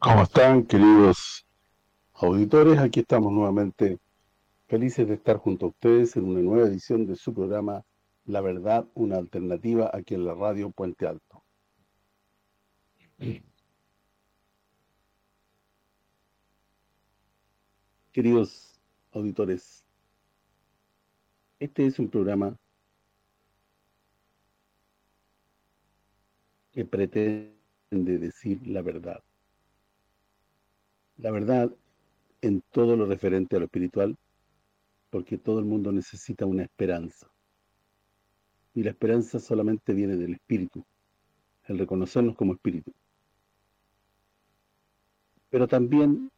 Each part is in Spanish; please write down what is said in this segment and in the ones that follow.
¿Cómo están, queridos auditores? Aquí estamos nuevamente felices de estar junto a ustedes en una nueva edición de su programa La Verdad, una alternativa aquí en la radio Puente Alto. Queridos auditores, este es un programa que pretende decir la verdad la verdad en todo lo referente a lo espiritual, porque todo el mundo necesita una esperanza. Y la esperanza solamente viene del espíritu, el reconocernos como espíritu. Pero también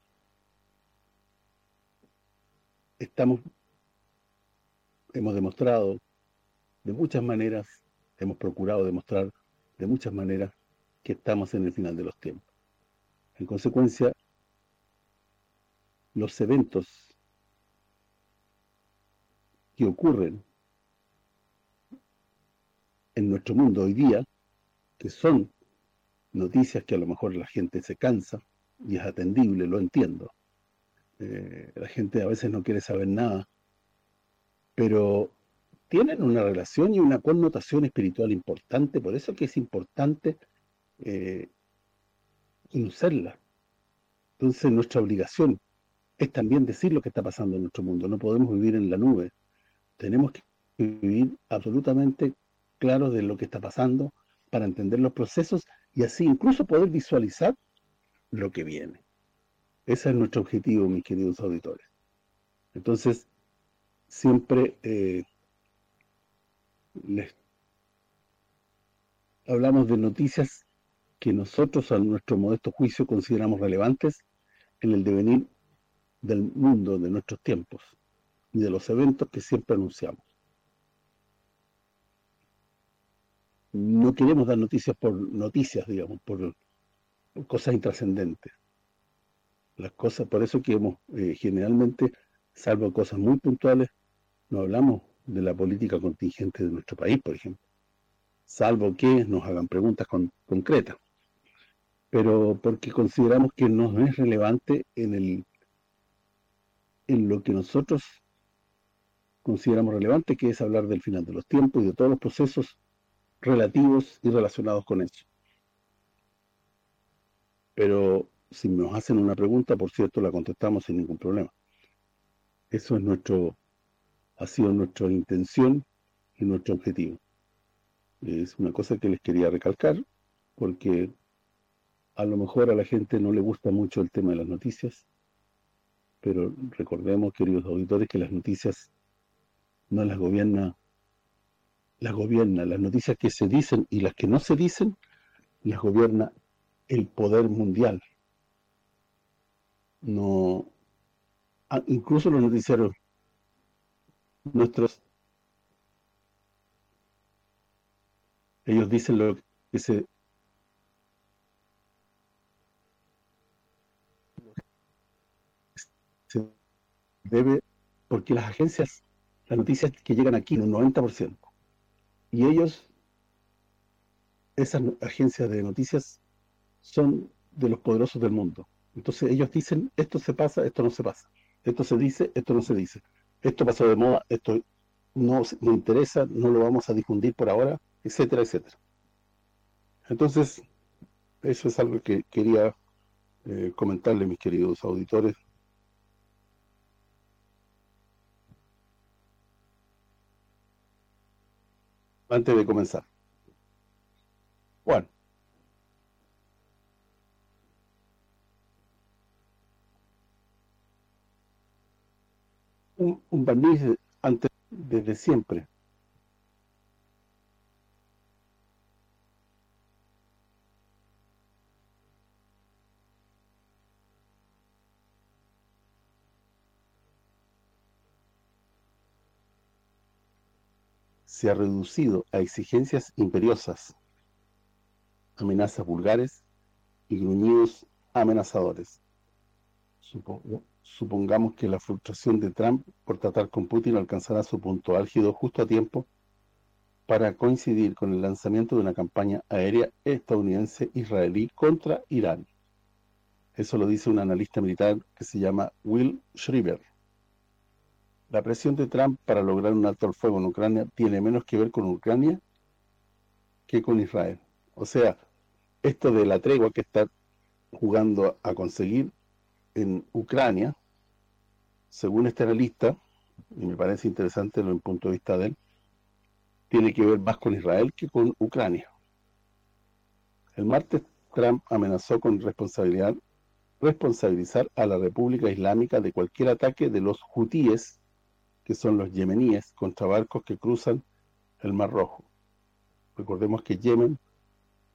estamos, hemos demostrado de muchas maneras, hemos procurado demostrar de muchas maneras que estamos en el final de los tiempos. En consecuencia, los eventos que ocurren en nuestro mundo hoy día, que son noticias que a lo mejor la gente se cansa y es atendible, lo entiendo. Eh, la gente a veces no quiere saber nada, pero tienen una relación y una connotación espiritual importante, por eso que es importante eh, conocerla. Entonces nuestra obligación es también decir lo que está pasando en nuestro mundo. No podemos vivir en la nube. Tenemos que vivir absolutamente claros de lo que está pasando para entender los procesos y así incluso poder visualizar lo que viene. Ese es nuestro objetivo, mis queridos auditores. Entonces, siempre eh, les hablamos de noticias que nosotros, a nuestro modesto juicio, consideramos relevantes en el devenir del mundo de nuestros tiempos y de los eventos que siempre anunciamos. No queremos dar noticias por noticias, digamos, por, cosas intrascendentes. Las cosas, por eso que hemos eh, generalmente, salvo cosas muy puntuales, no hablamos de la política contingente de nuestro país, por ejemplo. Salvo que nos hagan preguntas concretas. Pero porque consideramos que no es relevante en el en lo que nosotros consideramos relevante, que es hablar del final de los tiempos y de todos los procesos relativos y relacionados con eso. Pero si nos hacen una pregunta, por cierto, la contestamos sin ningún problema. Eso es nuestro ha sido nuestra intención y nuestro objetivo. Es una cosa que les quería recalcar, porque a lo mejor a la gente no le gusta mucho el tema de las noticias, pero recordemos, queridos auditores, que las noticias no las gobierna, las gobierna, las noticias que se dicen y las que no se dicen, las gobierna el poder mundial. No, incluso los noticiarios nuestros, ellos dicen lo que se debe, porque las agencias, las noticias que llegan aquí, un 90%, y ellos, esas agencias de noticias, son de los poderosos del mundo. Entonces ellos dicen, esto se pasa, esto no se pasa. Esto se dice, esto no se dice. Esto pasó de moda, esto no me interesa, no lo vamos a difundir por ahora, etcétera, etcétera. Entonces, eso es algo que quería eh, comentarle, mis queridos auditores, antes de comenzar. Bueno. Un, un barniz antes, desde siempre. Se ha reducido a exigencias imperiosas, amenazas vulgares y gruñidos amenazadores. supongamos que la frustración de Trump por tratar con Putin alcanzará su punto álgido justo a tiempo para coincidir con el lanzamiento de una campaña aérea estadounidense-israelí contra Irán. Eso lo dice un analista militar que se llama Will Schreiber. La presión de Trump para lograr un alto al fuego en Ucrania tiene menos que ver con Ucrania que con Israel. O sea, esto de la tregua que está jugando a conseguir en Ucrania, según este analista, y me parece interesante desde el punto de vista de él, tiene que ver más con Israel que con Ucrania. El martes Trump amenazó con responsabilidad responsabilizar a la República Islámica de cualquier ataque de los hutíes, que son los yemeníes, contra barcos que cruzan el Mar Rojo. Recordemos que Yemen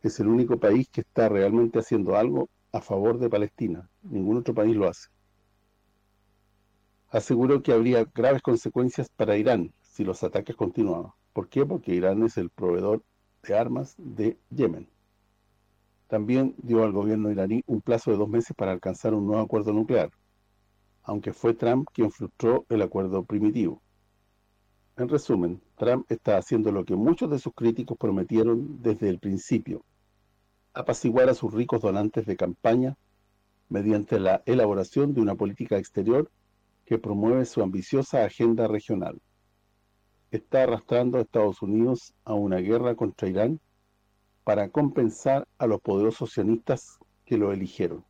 es el único país que está realmente haciendo algo a favor de Palestina. Ningún otro país lo hace. Aseguró que habría graves consecuencias para Irán si los ataques continuaban. ¿Por qué? Porque Irán es el proveedor de armas de Yemen. También dio al gobierno iraní un plazo de dos meses para alcanzar un nuevo acuerdo nuclear, aunque fue Trump quien frustró el acuerdo primitivo. En resumen, Trump está haciendo lo que muchos de sus críticos prometieron desde el principio, apaciguar a sus ricos donantes de campaña mediante la elaboración de una política exterior que promueve su ambiciosa agenda regional. Está arrastrando a Estados Unidos a una guerra contra Irán para compensar a los poderosos sionistas que lo eligieron.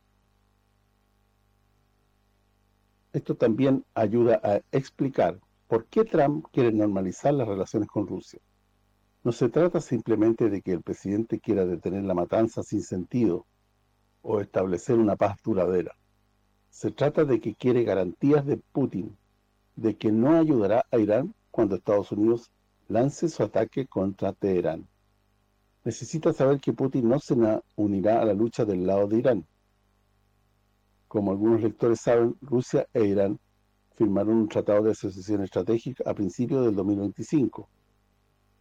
Esto también ayuda a explicar por qué Trump quiere normalizar las relaciones con Rusia. No se trata simplemente de que el presidente quiera detener la matanza sin sentido o establecer una paz duradera. Se trata de que quiere garantías de Putin de que no ayudará a Irán cuando Estados Unidos lance su ataque contra Teherán necesita saber que Putin no se unirá a la lucha del lado de Irán. Como algunos lectores saben, Rusia e Irán firmaron un tratado de asociación estratégica a principios del 2025.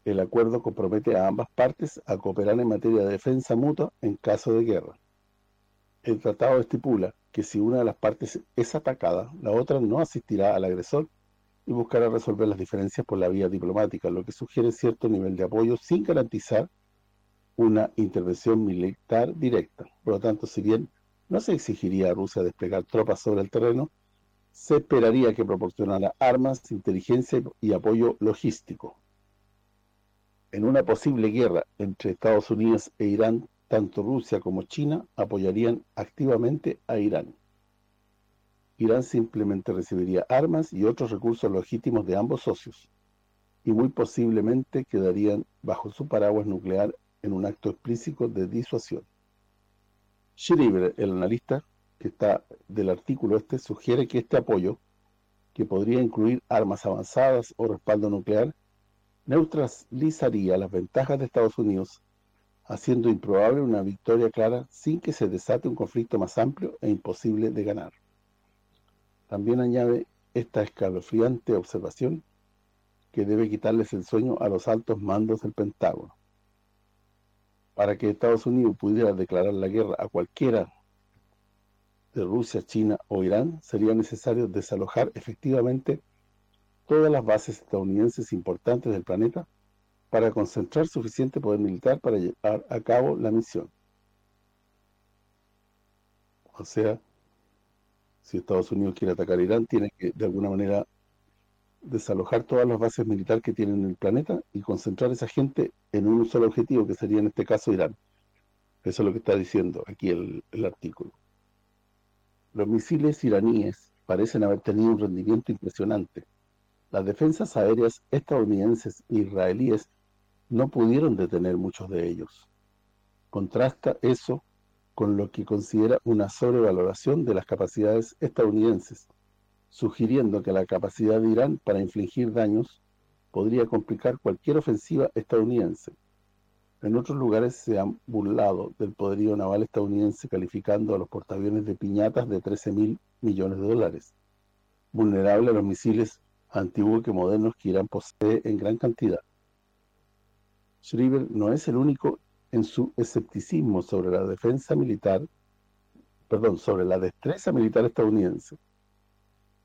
El acuerdo compromete a ambas partes a cooperar en materia de defensa mutua en caso de guerra. El tratado estipula que si una de las partes es atacada, la otra no asistirá al agresor y buscará resolver las diferencias por la vía diplomática, lo que sugiere cierto nivel de apoyo sin garantizar una intervención militar directa. Por lo tanto, si bien no se exigiría a Rusia desplegar tropas sobre el terreno, se esperaría que proporcionara armas, inteligencia y apoyo logístico. En una posible guerra entre Estados Unidos e Irán, tanto Rusia como China apoyarían activamente a Irán. Irán simplemente recibiría armas y otros recursos legítimos de ambos socios, y muy posiblemente quedarían bajo su paraguas nuclear en un acto explícito de disuasión. Schreiber, el analista que está del artículo este, sugiere que este apoyo, que podría incluir armas avanzadas o respaldo nuclear, neutralizaría las ventajas de Estados Unidos, haciendo improbable una victoria clara sin que se desate un conflicto más amplio e imposible de ganar. También añade esta escalofriante observación que debe quitarles el sueño a los altos mandos del Pentágono para que Estados Unidos pudiera declarar la guerra a cualquiera de Rusia, China o Irán, sería necesario desalojar efectivamente todas las bases estadounidenses importantes del planeta para concentrar suficiente poder militar para llevar a cabo la misión. O sea, si Estados Unidos quiere atacar Irán, tiene que de alguna manera desalojar todas las bases militares que tienen en el planeta y concentrar esa gente en un solo objetivo, que sería en este caso Irán. Eso es lo que está diciendo aquí el, el artículo. Los misiles iraníes parecen haber tenido un rendimiento impresionante. Las defensas aéreas estadounidenses e israelíes no pudieron detener muchos de ellos. Contrasta eso con lo que considera una sobrevaloración de las capacidades estadounidenses, sugiriendo que la capacidad de Irán para infligir daños podría complicar cualquier ofensiva estadounidense. En otros lugares se han burlado del poderío naval estadounidense calificando a los portaaviones de piñatas de 13 mil millones de dólares, vulnerable a los misiles antiguos que modernos que Irán posee en gran cantidad. Schreiber no es el único en su escepticismo sobre la defensa militar, perdón, sobre la destreza militar estadounidense.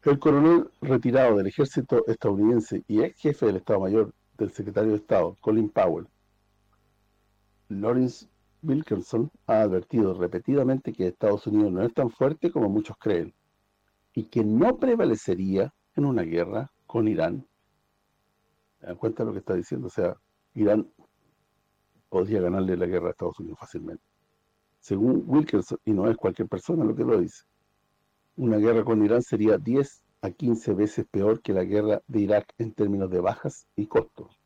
El coronel retirado del ejército estadounidense y ex jefe del Estado Mayor del secretario de Estado, Colin Powell, Lawrence Wilkerson ha advertido repetidamente que Estados Unidos no es tan fuerte como muchos creen y que no prevalecería en una guerra con Irán. ¿Se dan cuenta lo que está diciendo? O sea, Irán podría ganarle la guerra a Estados Unidos fácilmente. Según Wilkerson, y no es cualquier persona lo que lo dice, una guerra con Irán sería 10 a 15 veces peor que la guerra de Irak en términos de bajas y costos.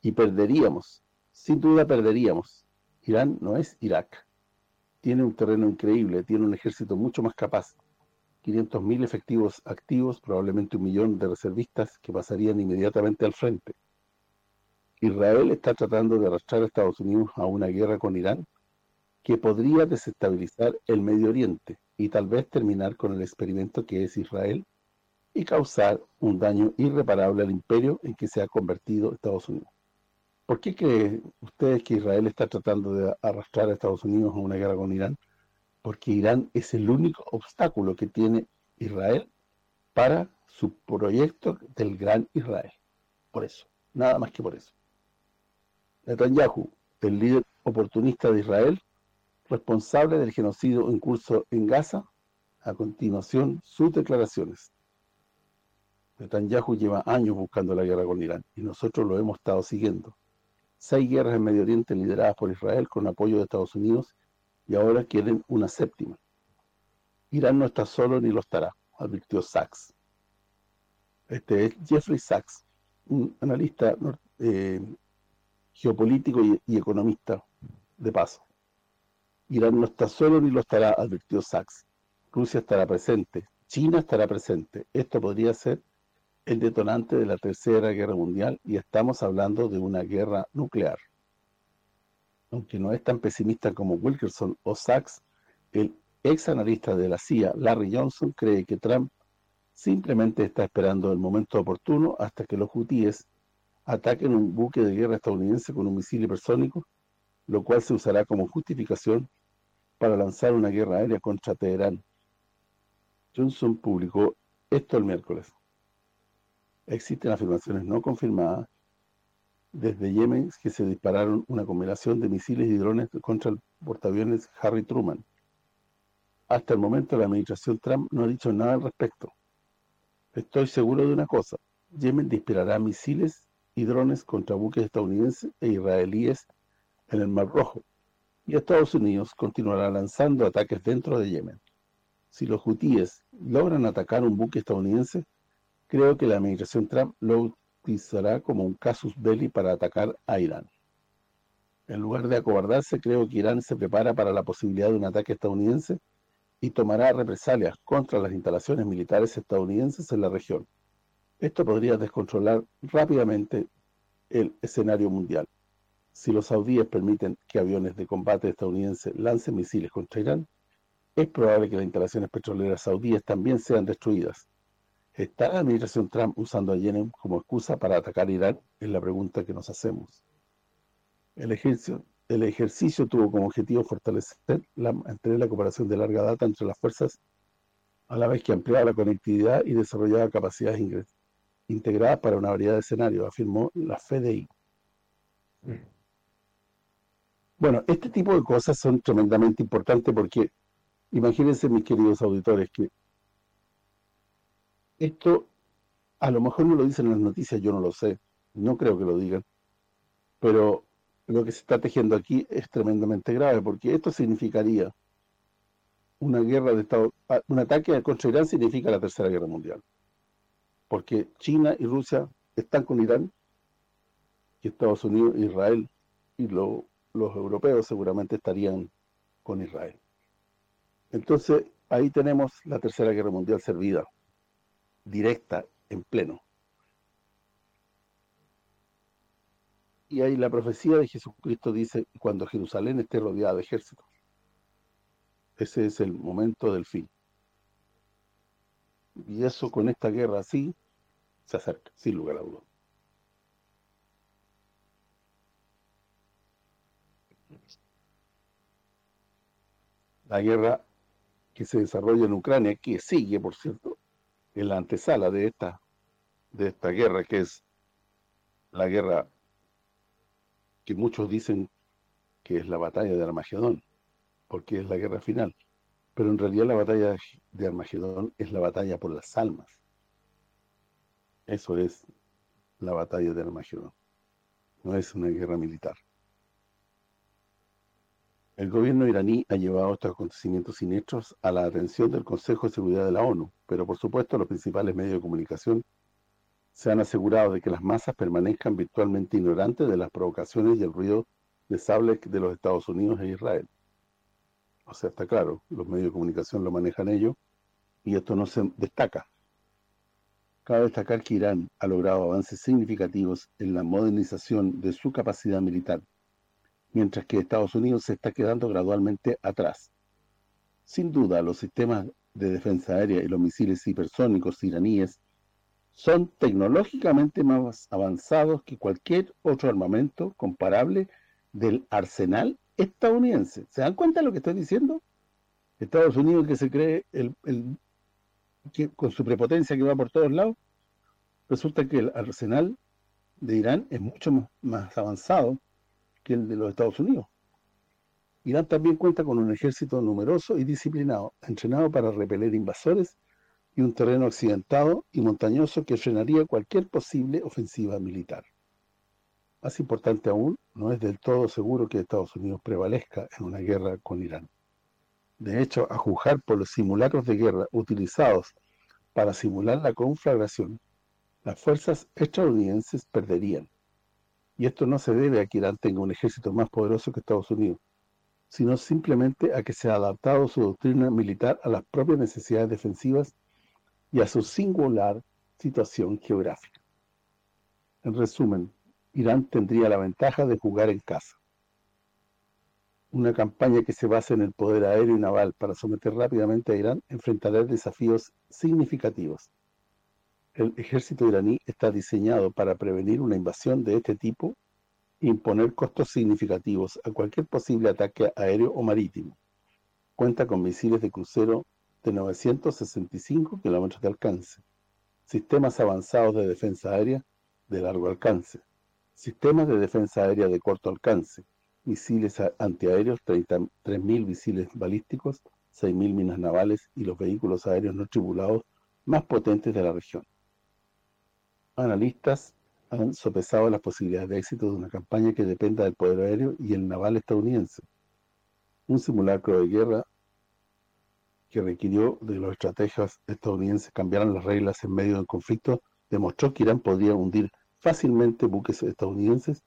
Y perderíamos, sin duda perderíamos. Irán no es Irak. Tiene un terreno increíble, tiene un ejército mucho más capaz. 500.000 efectivos activos, probablemente un millón de reservistas que pasarían inmediatamente al frente. Israel está tratando de arrastrar a Estados Unidos a una guerra con Irán que podría desestabilizar el Medio Oriente y tal vez terminar con el experimento que es Israel y causar un daño irreparable al imperio en que se ha convertido Estados Unidos. ¿Por qué creen ustedes que Israel está tratando de arrastrar a Estados Unidos a una guerra con Irán? Porque Irán es el único obstáculo que tiene Israel para su proyecto del Gran Israel. Por eso, nada más que por eso. Netanyahu, el líder oportunista de Israel, responsable del genocidio en curso en Gaza, a continuación sus declaraciones. Netanyahu lleva años buscando la guerra con Irán y nosotros lo hemos estado siguiendo. Seis guerras en Medio Oriente lideradas por Israel con apoyo de Estados Unidos y ahora quieren una séptima. Irán no está solo ni lo estará, advirtió Sachs. Este es Jeffrey Sachs, un analista eh, geopolítico y economista de paso. Irán no está solo ni lo estará, advirtió Sachs. Rusia estará presente, China estará presente. Esto podría ser el detonante de la Tercera Guerra Mundial y estamos hablando de una guerra nuclear. Aunque no es tan pesimista como Wilkerson o Sachs, el ex analista de la CIA, Larry Johnson, cree que Trump simplemente está esperando el momento oportuno hasta que los hutíes ataquen un buque de guerra estadounidense con un misil hipersónico, lo cual se usará como justificación para lanzar una guerra aérea contra Teherán. Johnson publicó esto el miércoles. Existen afirmaciones no confirmadas desde Yemen que se dispararon una combinación de misiles y drones contra el portaaviones Harry Truman. Hasta el momento la administración Trump no ha dicho nada al respecto. Estoy seguro de una cosa, Yemen disparará misiles y drones contra buques estadounidenses e israelíes en el Mar Rojo, y Estados Unidos continuará lanzando ataques dentro de Yemen. Si los hutíes logran atacar un buque estadounidense, creo que la administración Trump lo utilizará como un casus belli para atacar a Irán. En lugar de acobardarse, creo que Irán se prepara para la posibilidad de un ataque estadounidense y tomará represalias contra las instalaciones militares estadounidenses en la región. Esto podría descontrolar rápidamente el escenario mundial. Si los saudíes permiten que aviones de combate estadounidenses lancen misiles contra Irán, es probable que las instalaciones petroleras saudíes también sean destruidas. ¿Está la administración Trump usando a Yemen como excusa para atacar Irán? Es la pregunta que nos hacemos. El ejercicio, tuvo como objetivo fortalecer la cooperación de larga data entre las fuerzas, a la vez que ampliaba la conectividad y desarrollaba capacidades integradas para una variedad de escenarios, afirmó la FDI. Bueno, este tipo de cosas son tremendamente importantes porque imagínense, mis queridos auditores, que esto a lo mejor no lo dicen en las noticias, yo no lo sé, no creo que lo digan, pero lo que se está tejiendo aquí es tremendamente grave porque esto significaría una guerra de Estado, ah, un ataque contra Irán significa la Tercera Guerra Mundial, porque China y Rusia están con Irán y Estados Unidos, Israel y lo los europeos seguramente estarían con Israel. Entonces, ahí tenemos la Tercera Guerra Mundial servida, directa, en pleno. Y ahí la profecía de Jesucristo dice, cuando Jerusalén esté rodeada de ejércitos. Ese es el momento del fin. Y eso con esta guerra así, se acerca, sin lugar a dudas. La guerra que se desarrolla en Ucrania, que sigue, por cierto, en la antesala de esta, de esta guerra, que es la guerra que muchos dicen que es la batalla de Armagedón, porque es la guerra final. Pero en realidad la batalla de Armagedón es la batalla por las almas. Eso es la batalla de Armagedón. No es una guerra militar. El gobierno iraní ha llevado estos acontecimientos siniestros a la atención del Consejo de Seguridad de la ONU, pero por supuesto los principales medios de comunicación se han asegurado de que las masas permanezcan virtualmente ignorantes de las provocaciones y el ruido de sables de los Estados Unidos e Israel. O sea, está claro, los medios de comunicación lo manejan ellos y esto no se destaca. Cabe destacar que Irán ha logrado avances significativos en la modernización de su capacidad militar, mientras que Estados Unidos se está quedando gradualmente atrás. Sin duda, los sistemas de defensa aérea y los misiles hipersónicos iraníes son tecnológicamente más avanzados que cualquier otro armamento comparable del arsenal estadounidense. ¿Se dan cuenta de lo que estoy diciendo? Estados Unidos que se cree el, que con su prepotencia que va por todos lados, resulta que el arsenal de Irán es mucho más avanzado el de los Estados Unidos. Irán también cuenta con un ejército numeroso y disciplinado, entrenado para repeler invasores y un terreno accidentado y montañoso que frenaría cualquier posible ofensiva militar. Más importante aún, no es del todo seguro que Estados Unidos prevalezca en una guerra con Irán. De hecho, a juzgar por los simulacros de guerra utilizados para simular la conflagración, las fuerzas estadounidenses perderían. Y esto no se debe a que Irán tenga un ejército más poderoso que Estados Unidos, sino simplemente a que se ha adaptado su doctrina militar a las propias necesidades defensivas y a su singular situación geográfica. En resumen, Irán tendría la ventaja de jugar en casa. Una campaña que se base en el poder aéreo y naval para someter rápidamente a Irán enfrentará desafíos significativos el ejército iraní está diseñado para prevenir una invasión de este tipo e imponer costos significativos a cualquier posible ataque aéreo o marítimo. Cuenta con misiles de crucero de 965 kilómetros de alcance, sistemas avanzados de defensa aérea de largo alcance, sistemas de defensa aérea de corto alcance, misiles antiaéreos, 33.000 misiles balísticos, 6.000 minas navales y los vehículos aéreos no tripulados más potentes de la región analistas han sopesado las posibilidades de éxito de una campaña que dependa del poder aéreo y el naval estadounidense. Un simulacro de guerra que requirió de los estrategias estadounidenses cambiaran las reglas en medio del conflicto demostró que Irán podría hundir fácilmente buques estadounidenses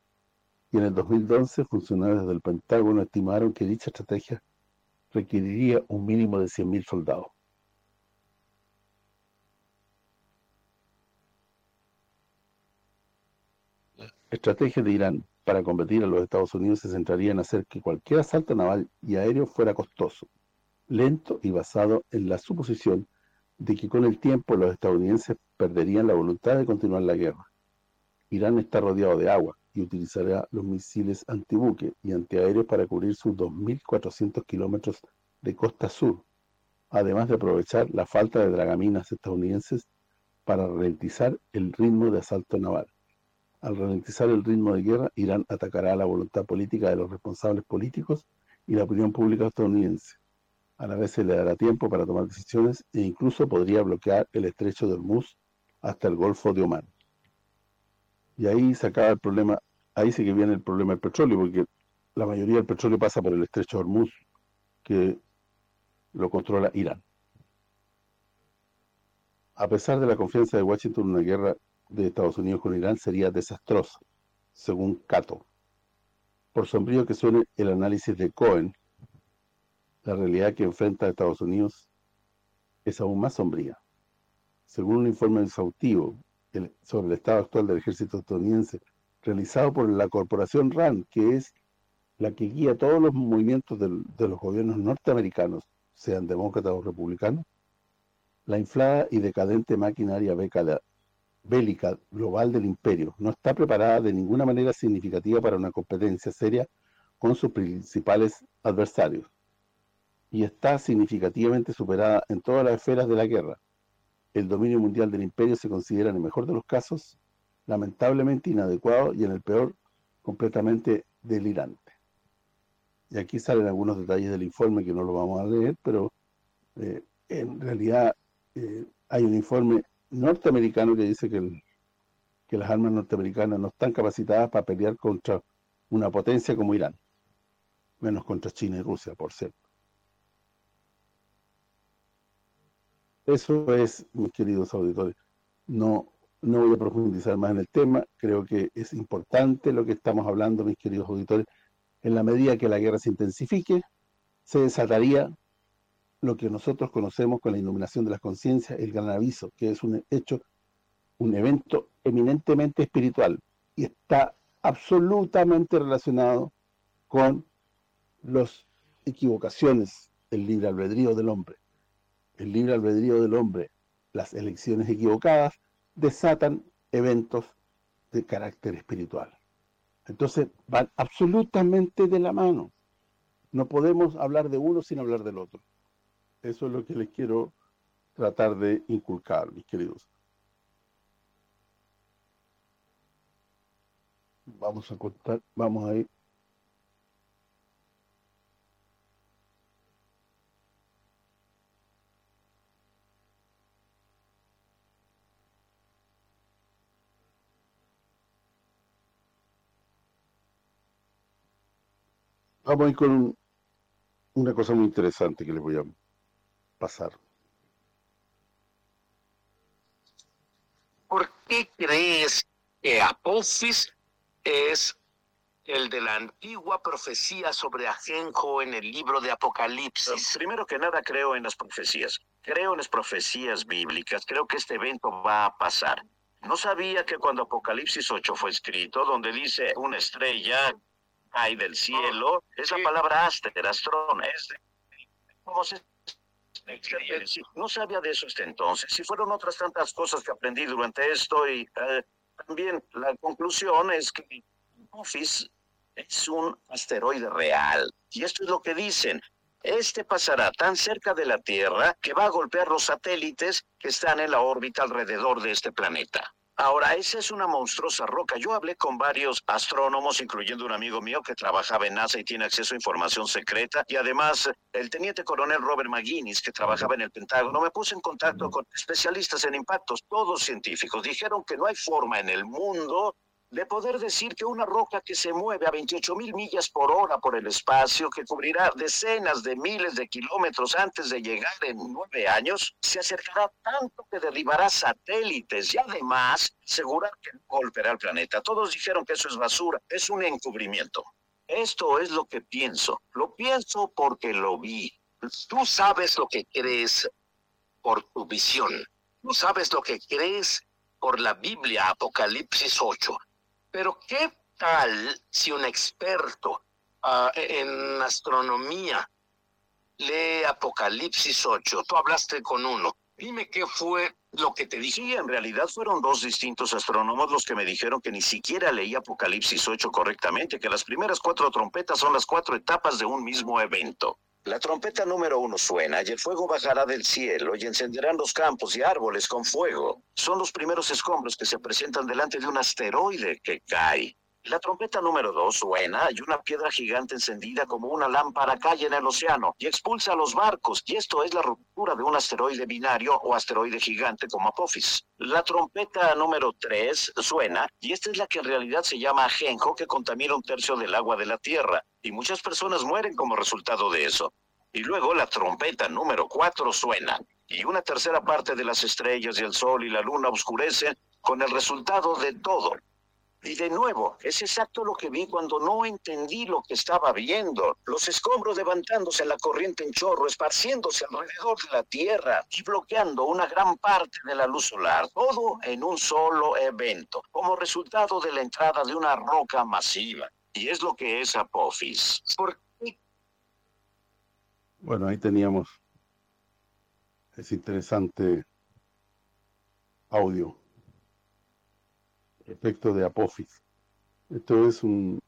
y en el 2012 funcionarios del Pentágono estimaron que dicha estrategia requeriría un mínimo de 100.000 soldados. Estrategia de Irán para combatir a los Estados Unidos se centraría en hacer que cualquier asalto naval y aéreo fuera costoso, lento y basado en la suposición de que con el tiempo los estadounidenses perderían la voluntad de continuar la guerra. Irán está rodeado de agua y utilizará los misiles antibuque y antiaéreos para cubrir sus 2.400 kilómetros de costa sur, además de aprovechar la falta de dragaminas estadounidenses para ralentizar el ritmo de asalto naval. Al ralentizar el ritmo de guerra, Irán atacará la voluntad política de los responsables políticos y la opinión pública estadounidense. A la vez se le dará tiempo para tomar decisiones e incluso podría bloquear el estrecho de Hormuz hasta el Golfo de Omán. Y ahí se acaba el problema, ahí sí que viene el problema del petróleo, porque la mayoría del petróleo pasa por el estrecho de Hormuz, que lo controla Irán. A pesar de la confianza de Washington en una guerra de Estados Unidos con Irán sería desastroso, según Cato. Por sombrío que suene el análisis de Cohen, la realidad que enfrenta Estados Unidos es aún más sombría. Según un informe exhaustivo sobre el estado actual del ejército estadounidense, realizado por la corporación RAND, que es la que guía todos los movimientos de los gobiernos norteamericanos, sean demócratas o republicanos, la inflada y decadente maquinaria bélica global del imperio no está preparada de ninguna manera significativa para una competencia seria con sus principales adversarios y está significativamente superada en todas las esferas de la guerra. El dominio mundial del imperio se considera en el mejor de los casos lamentablemente inadecuado y en el peor completamente delirante. y aquí salen algunos detalles del informe que no lo vamos a leer, pero eh, en realidad eh, hay un informe norteamericano que dice que, que las armas norteamericanas no están capacitadas para pelear contra una potencia como Irán, menos contra China y Rusia, por cierto. Eso es, mis queridos auditores. No, no voy a profundizar más en el tema, creo que es importante lo que estamos hablando, mis queridos auditores, en la medida que la guerra se intensifique, se desataría lo que nosotros conocemos con la iluminación de las conciencias, el gran aviso, que es un hecho, un evento eminentemente espiritual y está absolutamente relacionado con las equivocaciones del libre albedrío del hombre. El libre albedrío del hombre, las elecciones equivocadas, desatan eventos de carácter espiritual. Entonces van absolutamente de la mano. No podemos hablar de uno sin hablar del otro. Eso es lo que les quiero tratar de inculcar, mis queridos. Vamos a contar, vamos a ir Vamos a ir con una cosa muy interesante que les voy a pasar. ¿Por qué crees que Apophis es el de la antigua profecía sobre Ajenjo en el libro de Apocalipsis? Primero que nada creo en las profecías. Creo en las profecías bíblicas. Creo que este evento va a pasar. No sabía que cuando Apocalipsis 8 fue escrito, donde dice una estrella hay del cielo, es la palabra aster, astrón, es como se no sabía de eso hasta entonces. Y fueron otras tantas cosas que aprendí durante esto y eh, también la conclusión es que Apophis es un asteroide real. Y esto es lo que dicen. Este pasará tan cerca de la Tierra que va a golpear los satélites que están en la órbita alrededor de este planeta. Ahora, esa es una monstruosa roca. Yo hablé con varios astrónomos, incluyendo un amigo mío que trabajaba en NASA y tiene acceso a información secreta, y además el teniente coronel Robert McGuinness, que trabajaba en el Pentágono, me puse en contacto con especialistas en impactos, todos científicos. Dijeron que no hay forma en el mundo de poder decir que una roca que se mueve a 28 mil millas por hora por el espacio, que cubrirá decenas de miles de kilómetros antes de llegar en nueve años, se acercará tanto que derribará satélites y además asegurar que no golpeará el planeta. Todos dijeron que eso es basura, es un encubrimiento. Esto es lo que pienso. Lo pienso porque lo vi. Tú sabes lo que crees por tu visión. Tú sabes lo que crees por la Biblia, Apocalipsis 8. Pero ¿qué tal si un experto ah, en astronomía lee Apocalipsis 8? Tú hablaste con uno. Dime qué fue lo que te dije. en realidad fueron dos distintos astrónomos los que me dijeron que ni siquiera leí Apocalipsis 8 correctamente, que las primeras cuatro trompetas son las cuatro etapas de un mismo evento. La trompeta número uno suena y el fuego bajará del cielo y encenderán los campos y árboles con fuego. Son los primeros escombros que se presentan delante de un asteroide que cae. La trompeta número dos suena y una piedra gigante encendida como una lámpara cae en el océano y expulsa a los barcos, y esto es la ruptura de un asteroide binario o asteroide gigante como Apophis. La trompeta número tres suena, y esta es la que en realidad se llama ajenjo, que contamina un tercio del agua de la Tierra, y muchas personas mueren como resultado de eso. Y luego la trompeta número cuatro suena, y una tercera parte de las estrellas y el sol y la luna oscurecen con el resultado de todo. Y de nuevo, es exacto lo que vi cuando no entendí lo que estaba viendo. Los escombros levantándose en la corriente en chorro, esparciéndose alrededor de la Tierra y bloqueando una gran parte de la luz solar. Todo en un solo evento, como resultado de la entrada de una roca masiva. Y es lo que es Apophis. ¿Por qué? Bueno, ahí teníamos ese interesante audio respecto de Apophis. Esto es un,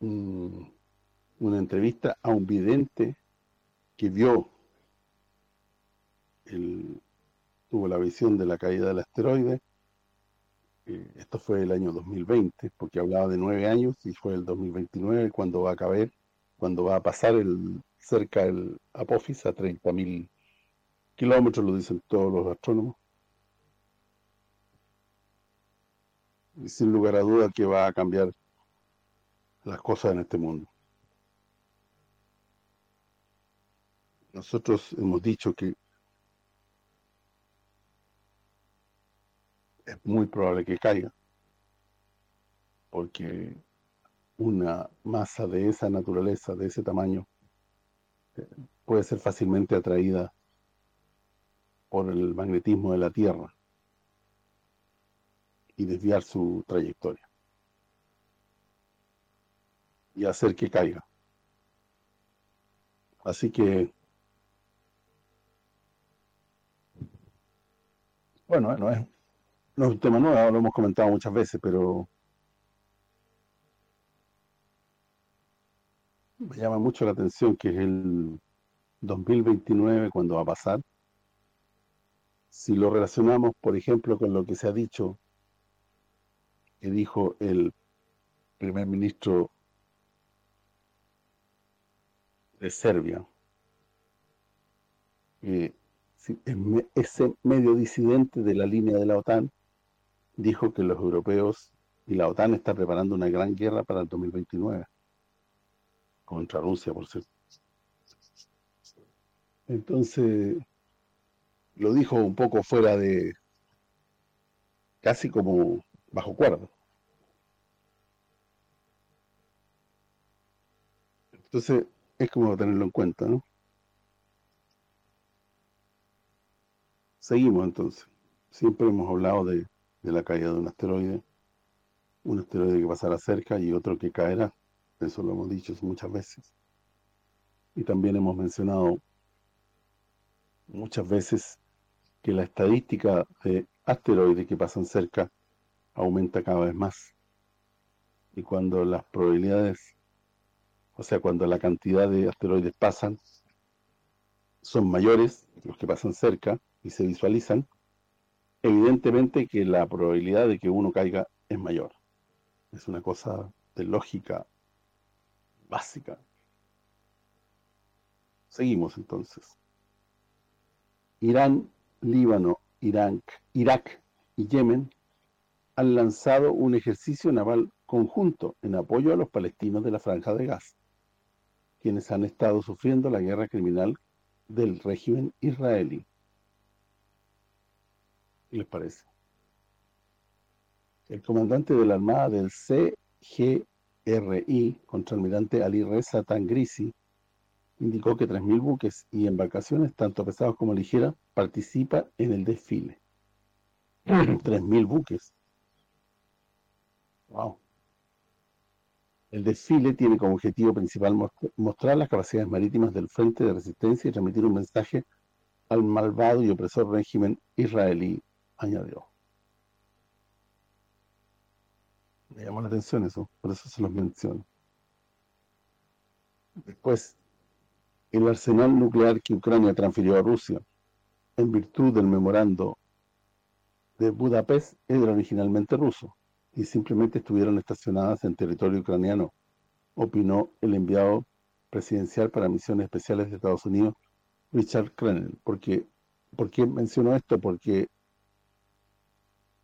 una entrevista a un vidente que vio, el, tuvo la visión de la caída del asteroide. Eh, esto fue el año 2020, porque hablaba de nueve años, y fue el 2029 cuando va a caer. cuando va a pasar el cerca el Apophis a 30.000 kilómetros, lo dicen todos los astrónomos. Sin lugar a duda que va a cambiar las cosas en este mundo. Nosotros hemos dicho que es muy probable que caiga, porque una masa de esa naturaleza, de ese tamaño, eh, puede ser fácilmente atraída por el magnetismo de la Tierra y desviar su trayectoria y hacer que caiga. Así que, bueno, no es, no es un tema nuevo, lo hemos comentado muchas veces, pero me llama mucho la atención que es el 2029 cuando va a pasar. Si lo relacionamos, por ejemplo, con lo que se ha dicho, que dijo el primer ministro de Serbia, ese medio disidente de la línea de la OTAN dijo que los europeos y la OTAN están preparando una gran guerra para el 2029 contra Rusia, por cierto. Entonces, lo dijo un poco fuera de, casi como bajo cuerda. Entonces, es como tenerlo en cuenta, ¿no? Seguimos entonces. Siempre hemos hablado de, de la caída de un asteroide, un asteroide que pasará cerca y otro que caerá. Eso lo hemos dicho muchas veces. Y también hemos mencionado muchas veces que la estadística de asteroides que pasan cerca aumenta cada vez más. Y cuando las probabilidades, o sea, cuando la cantidad de asteroides pasan, son mayores, los que pasan cerca y se visualizan, evidentemente que la probabilidad de que uno caiga es mayor. Es una cosa de lógica básica. Seguimos entonces. Irán, Líbano, Irán, Irak y Yemen han lanzado un ejercicio naval conjunto en apoyo a los palestinos de la Franja de Gaza, quienes han estado sufriendo la guerra criminal del régimen israelí. ¿Qué les parece? El comandante de la Armada del CGRI, contraalmirante Ali Reza Tangrisi, indicó que 3.000 buques y embarcaciones, tanto pesados como ligeras, participan en el desfile. 3.000 buques. El desfile tiene como objetivo principal mostrar las capacidades marítimas del Frente de Resistencia y transmitir un mensaje al malvado y opresor régimen israelí, añadió. Me llamó la atención eso, por eso se los menciono. Después, el arsenal nuclear que Ucrania transfirió a Rusia, en virtud del memorando de Budapest, era originalmente ruso y simplemente estuvieron estacionadas en territorio ucraniano, opinó el enviado presidencial para misiones especiales de Estados Unidos, Richard Crennan. Porque, ¿Por qué mencionó esto? Porque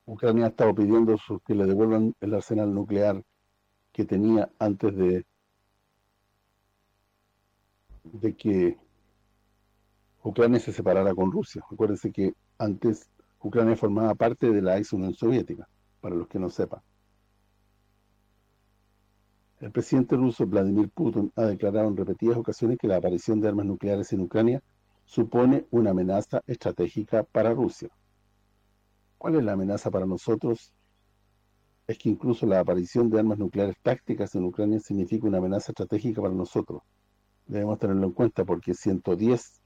Ucrania ha estado pidiendo que le devuelvan el arsenal nuclear que tenía antes de de que Ucrania se separara con Rusia. Acuérdense que antes Ucrania formaba parte de la ex Unión Soviética, para los que no sepan. El presidente ruso Vladimir Putin ha declarado en repetidas ocasiones que la aparición de armas nucleares en Ucrania supone una amenaza estratégica para Rusia. ¿Cuál es la amenaza para nosotros? Es que incluso la aparición de armas nucleares tácticas en Ucrania significa una amenaza estratégica para nosotros debemos tenerlo en cuenta porque 110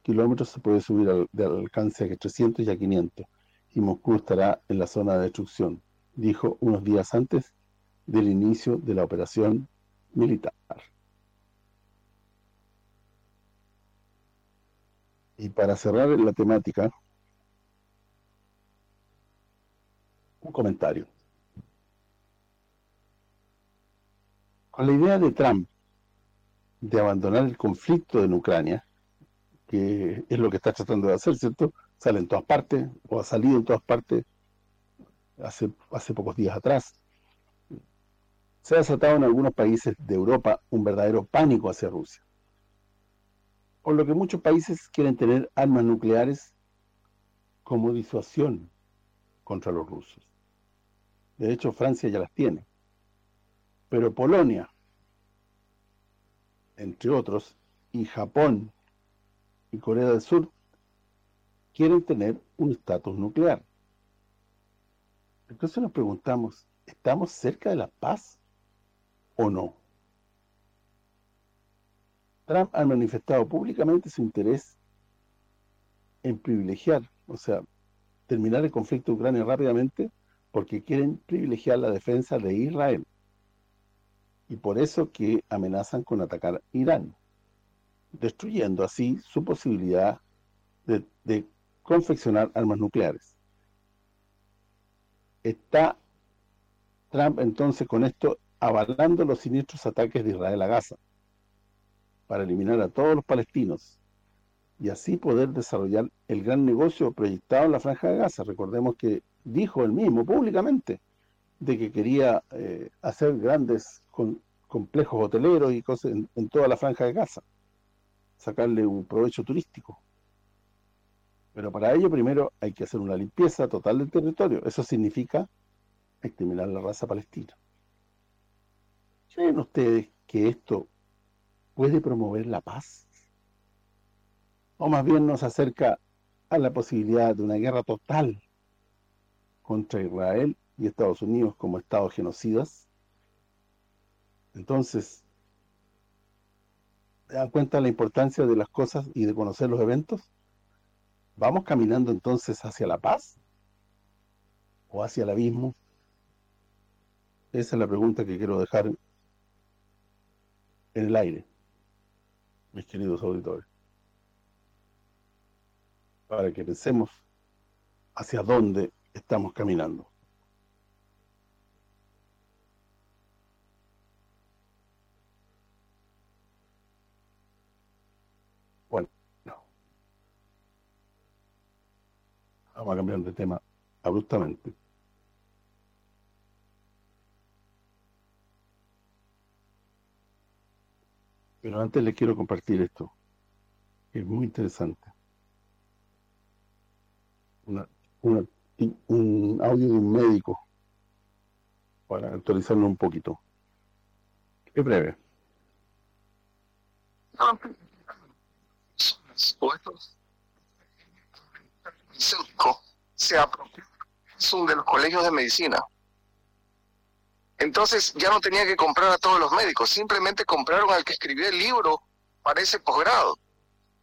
kilómetros se puede subir de alcance a 300 y a 500 y Moscú estará en la zona de destrucción, dijo unos días antes del inicio de la operación militar. Y para cerrar la temática, un comentario. Con la idea de Trump de abandonar el conflicto en Ucrania, que es lo que está tratando de hacer, ¿cierto? Sale en todas partes, o ha salido en todas partes, hace, hace pocos días atrás. Se ha desatado en algunos países de Europa un verdadero pánico hacia Rusia. Por lo que muchos países quieren tener armas nucleares como disuasión contra los rusos. De hecho, Francia ya las tiene. Pero Polonia, entre otros, y Japón y Corea del Sur quieren tener un estatus nuclear. Entonces nos preguntamos, ¿estamos cerca de la paz o no? Trump ha manifestado públicamente su interés en privilegiar, o sea, terminar el conflicto de Ucrania rápidamente porque quieren privilegiar la defensa de Israel. Y por eso que amenazan con atacar Irán, destruyendo así su posibilidad de, de confeccionar armas nucleares. Está Trump entonces con esto avalando los siniestros ataques de Israel a Gaza para eliminar a todos los palestinos y así poder desarrollar el gran negocio proyectado en la Franja de Gaza. Recordemos que dijo él mismo públicamente de que quería eh, hacer grandes complejos hoteleros y cosas en, toda la Franja de Gaza, sacarle un provecho turístico. Pero para ello primero hay que hacer una limpieza total del territorio. Eso significa exterminar la raza palestina. ¿Creen ustedes que esto puede promover la paz? o más bien nos acerca a la posibilidad de una guerra total contra Israel y Estados Unidos como estados genocidas. Entonces, ¿te dan cuenta de la importancia de las cosas y de conocer los eventos? ¿Vamos caminando entonces hacia la paz? ¿O hacia el abismo? Esa es la pregunta que quiero dejar en el aire, mis queridos auditores para que pensemos hacia dónde estamos caminando. Vamos a cambiar de tema abruptamente. Pero antes les quiero compartir esto, que es muy interesante un audio de un médico para actualizarlo un poquito. Es breve. Se son de los colegios de medicina. Entonces ya no tenía que comprar a todos los médicos, simplemente compraron al que escribió el libro para ese posgrado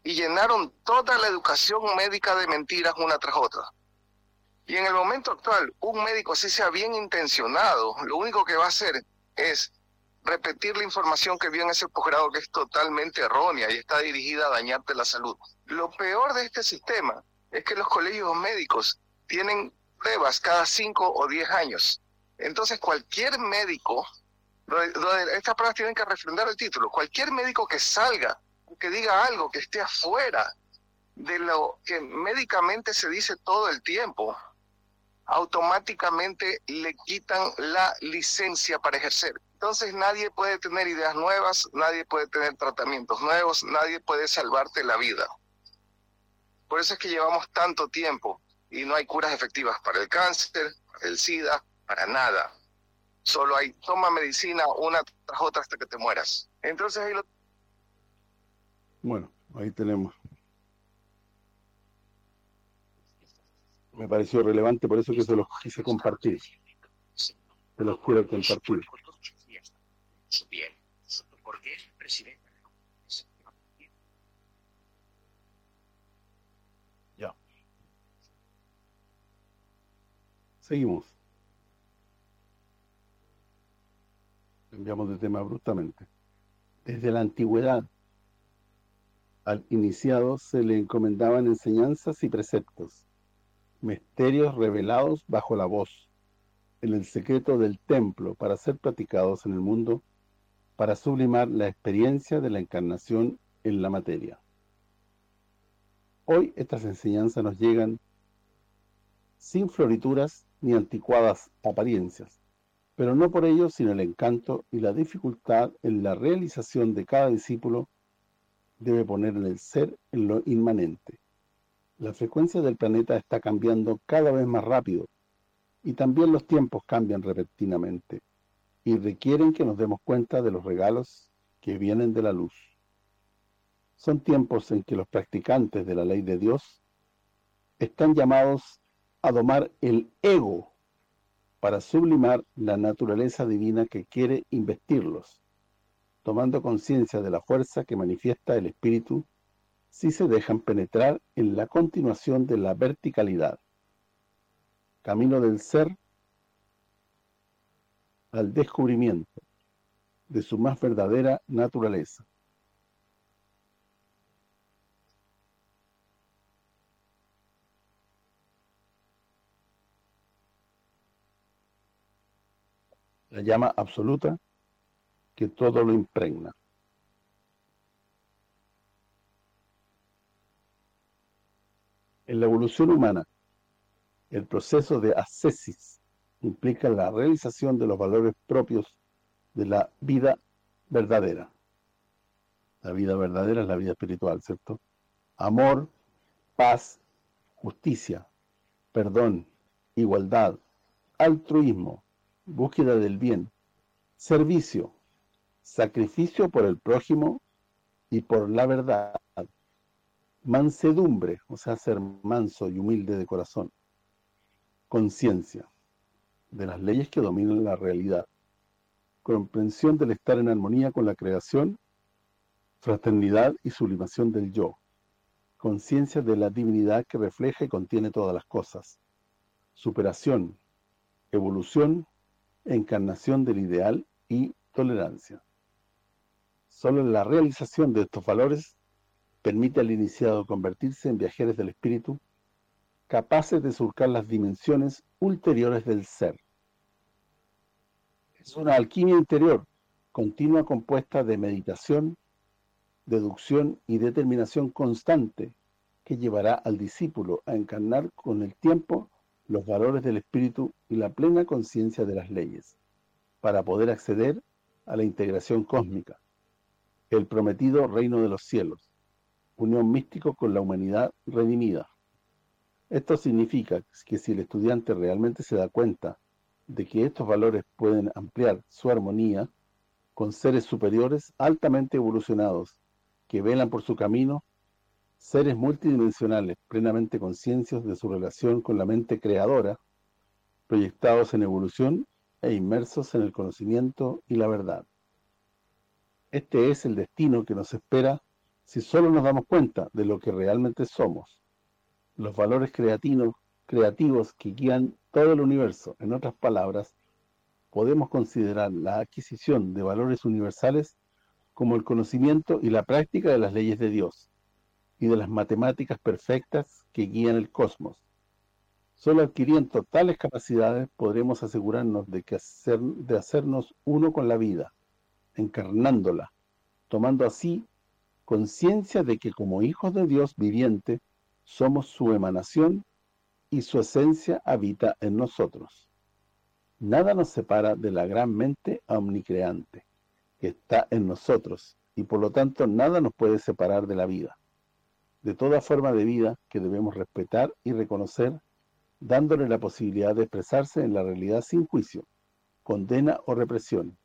y llenaron toda la educación médica de mentiras una tras otra. Y en el momento actual, un médico, así sea bien intencionado, lo único que va a hacer es repetir la información que vio en ese posgrado que es totalmente errónea y está dirigida a dañarte la salud. Lo peor de este sistema es que los colegios médicos tienen pruebas cada cinco o diez años. Entonces cualquier médico, estas pruebas tienen que refrendar el título, cualquier médico que salga que diga algo que esté afuera de lo que médicamente se dice todo el tiempo, automáticamente le quitan la licencia para ejercer. Entonces nadie puede tener ideas nuevas, nadie puede tener tratamientos nuevos, nadie puede salvarte la vida. Por eso es que llevamos tanto tiempo y no hay curas efectivas para el cáncer, para el SIDA, para nada. Solo hay toma medicina una tras otra hasta que te mueras. Entonces ahí lo bueno, ahí tenemos. Me pareció relevante, por eso que se los quise compartir. Se los quiero compartir. Ya. Seguimos. Cambiamos de tema abruptamente. Desde la antigüedad, al iniciado se le encomendaban enseñanzas y preceptos, misterios revelados bajo la voz, en el secreto del templo para ser practicados en el mundo para sublimar la experiencia de la encarnación en la materia. Hoy estas enseñanzas nos llegan sin florituras ni anticuadas apariencias, pero no por ello sino el encanto y la dificultad en la realización de cada discípulo debe poner en el ser en lo inmanente. La frecuencia del planeta está cambiando cada vez más rápido y también los tiempos cambian repentinamente y requieren que nos demos cuenta de los regalos que vienen de la luz. Son tiempos en que los practicantes de la ley de Dios están llamados a domar el ego para sublimar la naturaleza divina que quiere investirlos, tomando conciencia de la fuerza que manifiesta el espíritu si se dejan penetrar en la continuación de la verticalidad. Camino del ser al descubrimiento de su más verdadera naturaleza. La llama absoluta que todo lo impregna. En la evolución humana, el proceso de ascesis implica la realización de los valores propios de la vida verdadera. La vida verdadera es la vida espiritual, ¿cierto? Amor, paz, justicia, perdón, igualdad, altruismo, búsqueda del bien, servicio, sacrificio por el prójimo y por la verdad, mansedumbre, o sea, ser manso y humilde de corazón, conciencia, de las leyes que dominan la realidad, comprensión del estar en armonía con la creación, fraternidad y sublimación del yo, conciencia de la divinidad que refleja y contiene todas las cosas, superación, evolución, encarnación del ideal y tolerancia. Solo la realización de estos valores permite al iniciado convertirse en viajeros del espíritu capaces de surcar las dimensiones ulteriores del ser. Es una alquimia interior, continua compuesta de meditación, deducción y determinación constante que llevará al discípulo a encarnar con el tiempo los valores del espíritu y la plena conciencia de las leyes, para poder acceder a la integración cósmica, el prometido reino de los cielos, unión místico con la humanidad redimida. Esto significa que si el estudiante realmente se da cuenta de que estos valores pueden ampliar su armonía con seres superiores altamente evolucionados que velan por su camino, seres multidimensionales plenamente conciencios de su relación con la mente creadora, proyectados en evolución e inmersos en el conocimiento y la verdad. Este es el destino que nos espera si solo nos damos cuenta de lo que realmente somos los valores creativos que guían todo el universo. En otras palabras, podemos considerar la adquisición de valores universales como el conocimiento y la práctica de las leyes de Dios y de las matemáticas perfectas que guían el cosmos. Solo adquiriendo tales capacidades podremos asegurarnos de, que de hacernos uno con la vida, encarnándola, tomando así conciencia de que como hijos de Dios viviente somos su emanación y su esencia habita en nosotros. Nada nos separa de la gran mente omnicreante que está en nosotros y por lo tanto nada nos puede separar de la vida, de toda forma de vida que debemos respetar y reconocer, dándole la posibilidad de expresarse en la realidad sin juicio, condena o represión.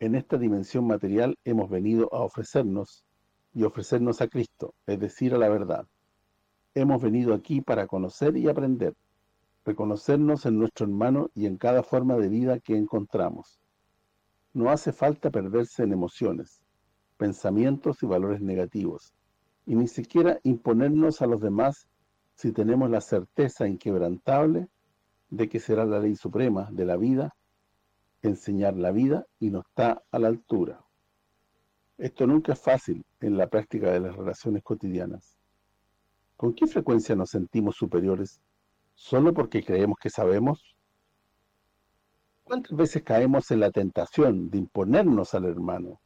En esta dimensión material hemos venido a ofrecernos y ofrecernos a Cristo, es decir, a la verdad. Hemos venido aquí para conocer y aprender, reconocernos en nuestro hermano y en cada forma de vida que encontramos. No hace falta perderse en emociones, pensamientos y valores negativos, y ni siquiera imponernos a los demás si tenemos la certeza inquebrantable de que será la ley suprema de la vida, enseñar la vida y no está a la altura. Esto nunca es fácil en la práctica de las relaciones cotidianas. ¿Con qué frecuencia nos sentimos superiores solo porque creemos que sabemos? ¿Cuántas veces caemos en la tentación de imponernos al hermano,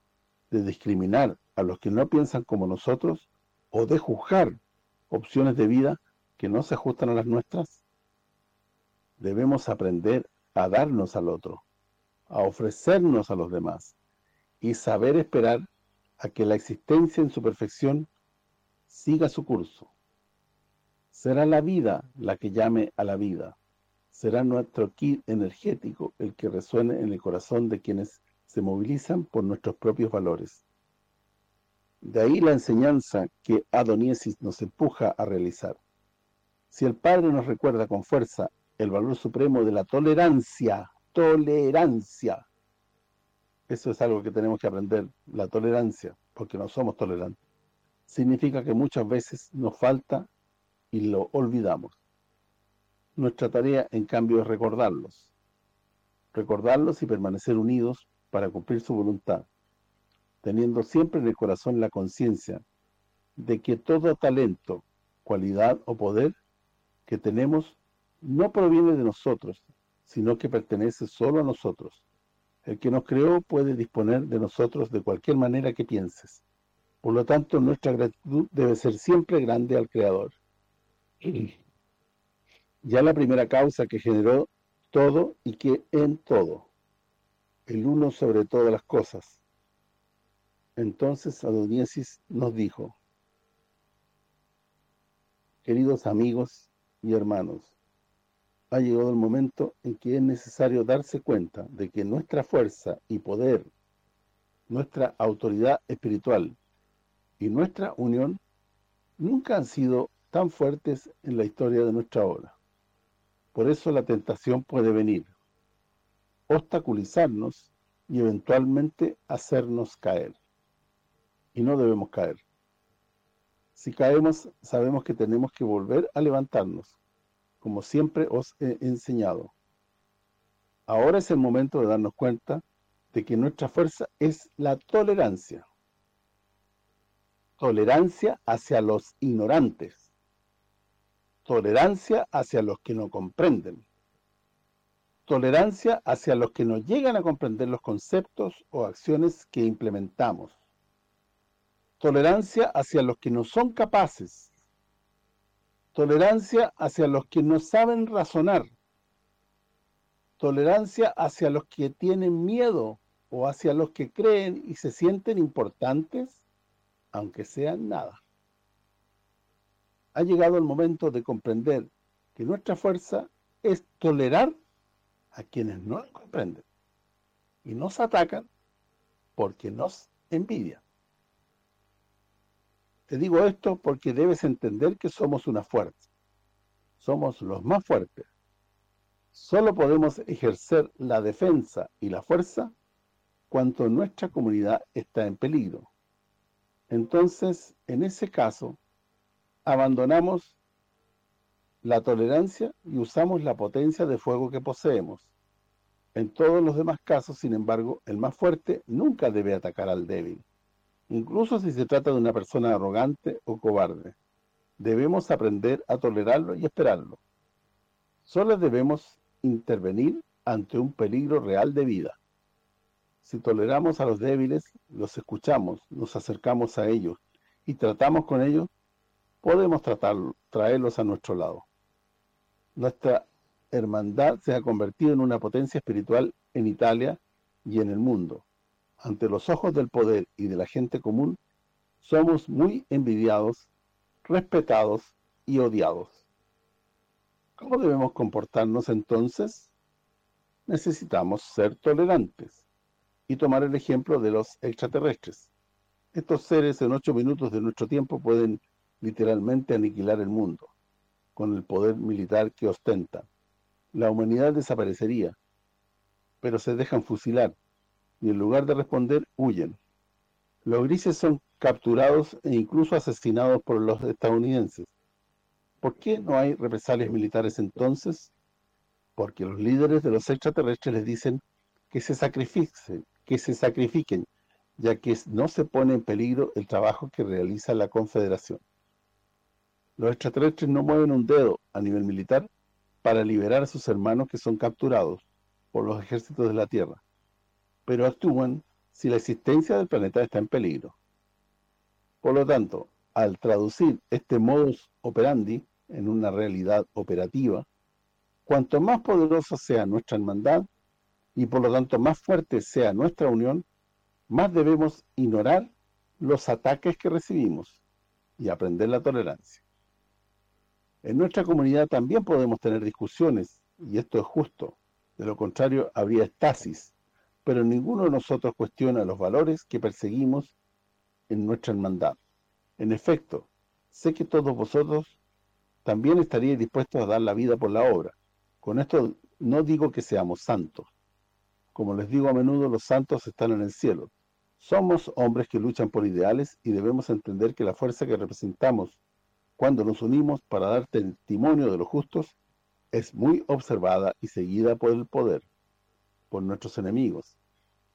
de discriminar a los que no piensan como nosotros o de juzgar opciones de vida que no se ajustan a las nuestras? Debemos aprender a darnos al otro, a ofrecernos a los demás y saber esperar a que la existencia en su perfección siga su curso. Será la vida la que llame a la vida. Será nuestro kit energético el que resuene en el corazón de quienes se movilizan por nuestros propios valores. De ahí la enseñanza que Adoniesis nos empuja a realizar. Si el Padre nos recuerda con fuerza el valor supremo de la tolerancia, tolerancia, eso es algo que tenemos que aprender, la tolerancia, porque no somos tolerantes. Significa que muchas veces nos falta y lo olvidamos. Nuestra tarea, en cambio, es recordarlos. Recordarlos y permanecer unidos para cumplir su voluntad, teniendo siempre en el corazón la conciencia de que todo talento, cualidad o poder que tenemos no proviene de nosotros, sino que pertenece solo a nosotros el que nos creó puede disponer de nosotros de cualquier manera que pienses. Por lo tanto, nuestra gratitud debe ser siempre grande al Creador. Ya la primera causa que generó todo y que en todo, el uno sobre todas las cosas. Entonces Adoniesis nos dijo, queridos amigos y hermanos, ha llegado el momento en que es necesario darse cuenta de que nuestra fuerza y poder, nuestra autoridad espiritual y nuestra unión nunca han sido tan fuertes en la historia de nuestra obra. Por eso la tentación puede venir, obstaculizarnos y eventualmente hacernos caer. Y no debemos caer. Si caemos, sabemos que tenemos que volver a levantarnos, como siempre os he enseñado. Ahora es el momento de darnos cuenta de que nuestra fuerza es la tolerancia. Tolerancia hacia los ignorantes. Tolerancia hacia los que no comprenden. Tolerancia hacia los que no llegan a comprender los conceptos o acciones que implementamos. Tolerancia hacia los que no son capaces Tolerancia hacia los que no saben razonar. Tolerancia hacia los que tienen miedo o hacia los que creen y se sienten importantes, aunque sean nada. Ha llegado el momento de comprender que nuestra fuerza es tolerar a quienes no comprenden y nos atacan porque nos envidian. Te digo esto porque debes entender que somos una fuerza. Somos los más fuertes. Solo podemos ejercer la defensa y la fuerza cuando nuestra comunidad está en peligro. Entonces, en ese caso, abandonamos la tolerancia y usamos la potencia de fuego que poseemos. En todos los demás casos, sin embargo, el más fuerte nunca debe atacar al débil incluso si se trata de una persona arrogante o cobarde. Debemos aprender a tolerarlo y esperarlo. Solo debemos intervenir ante un peligro real de vida. Si toleramos a los débiles, los escuchamos, nos acercamos a ellos y tratamos con ellos, podemos traerlos a nuestro lado. Nuestra hermandad se ha convertido en una potencia espiritual en Italia y en el mundo ante los ojos del poder y de la gente común, somos muy envidiados, respetados y odiados. ¿Cómo debemos comportarnos entonces? Necesitamos ser tolerantes y tomar el ejemplo de los extraterrestres. Estos seres en ocho minutos de nuestro tiempo pueden literalmente aniquilar el mundo, con el poder militar que ostentan. La humanidad desaparecería, pero se dejan fusilar y en lugar de responder, huyen. Los grises son capturados e incluso asesinados por los estadounidenses. ¿Por qué no hay represalias militares entonces? Porque los líderes de los extraterrestres les dicen que se sacrifiquen, que se sacrifiquen, ya que no se pone en peligro el trabajo que realiza la Confederación. Los extraterrestres no mueven un dedo a nivel militar para liberar a sus hermanos que son capturados, por los ejércitos de la Tierra, pero actúan si la existencia del planeta está en peligro. Por lo tanto, al traducir este modus operandi en una realidad operativa, cuanto más poderosa sea nuestra hermandad y por lo tanto más fuerte sea nuestra unión, más debemos ignorar los ataques que recibimos y aprender la tolerancia. En nuestra comunidad también podemos tener discusiones, y esto es justo, de lo contrario habría estasis, pero ninguno de nosotros cuestiona los valores que perseguimos en nuestra hermandad. En efecto, sé que todos vosotros también estaríais dispuestos a dar la vida por la obra. Con esto no digo que seamos santos. Como les digo a menudo, los santos están en el cielo. Somos hombres que luchan por ideales y debemos entender que la fuerza que representamos cuando nos unimos para dar testimonio de los justos es muy observada y seguida por el poder, por nuestros enemigos,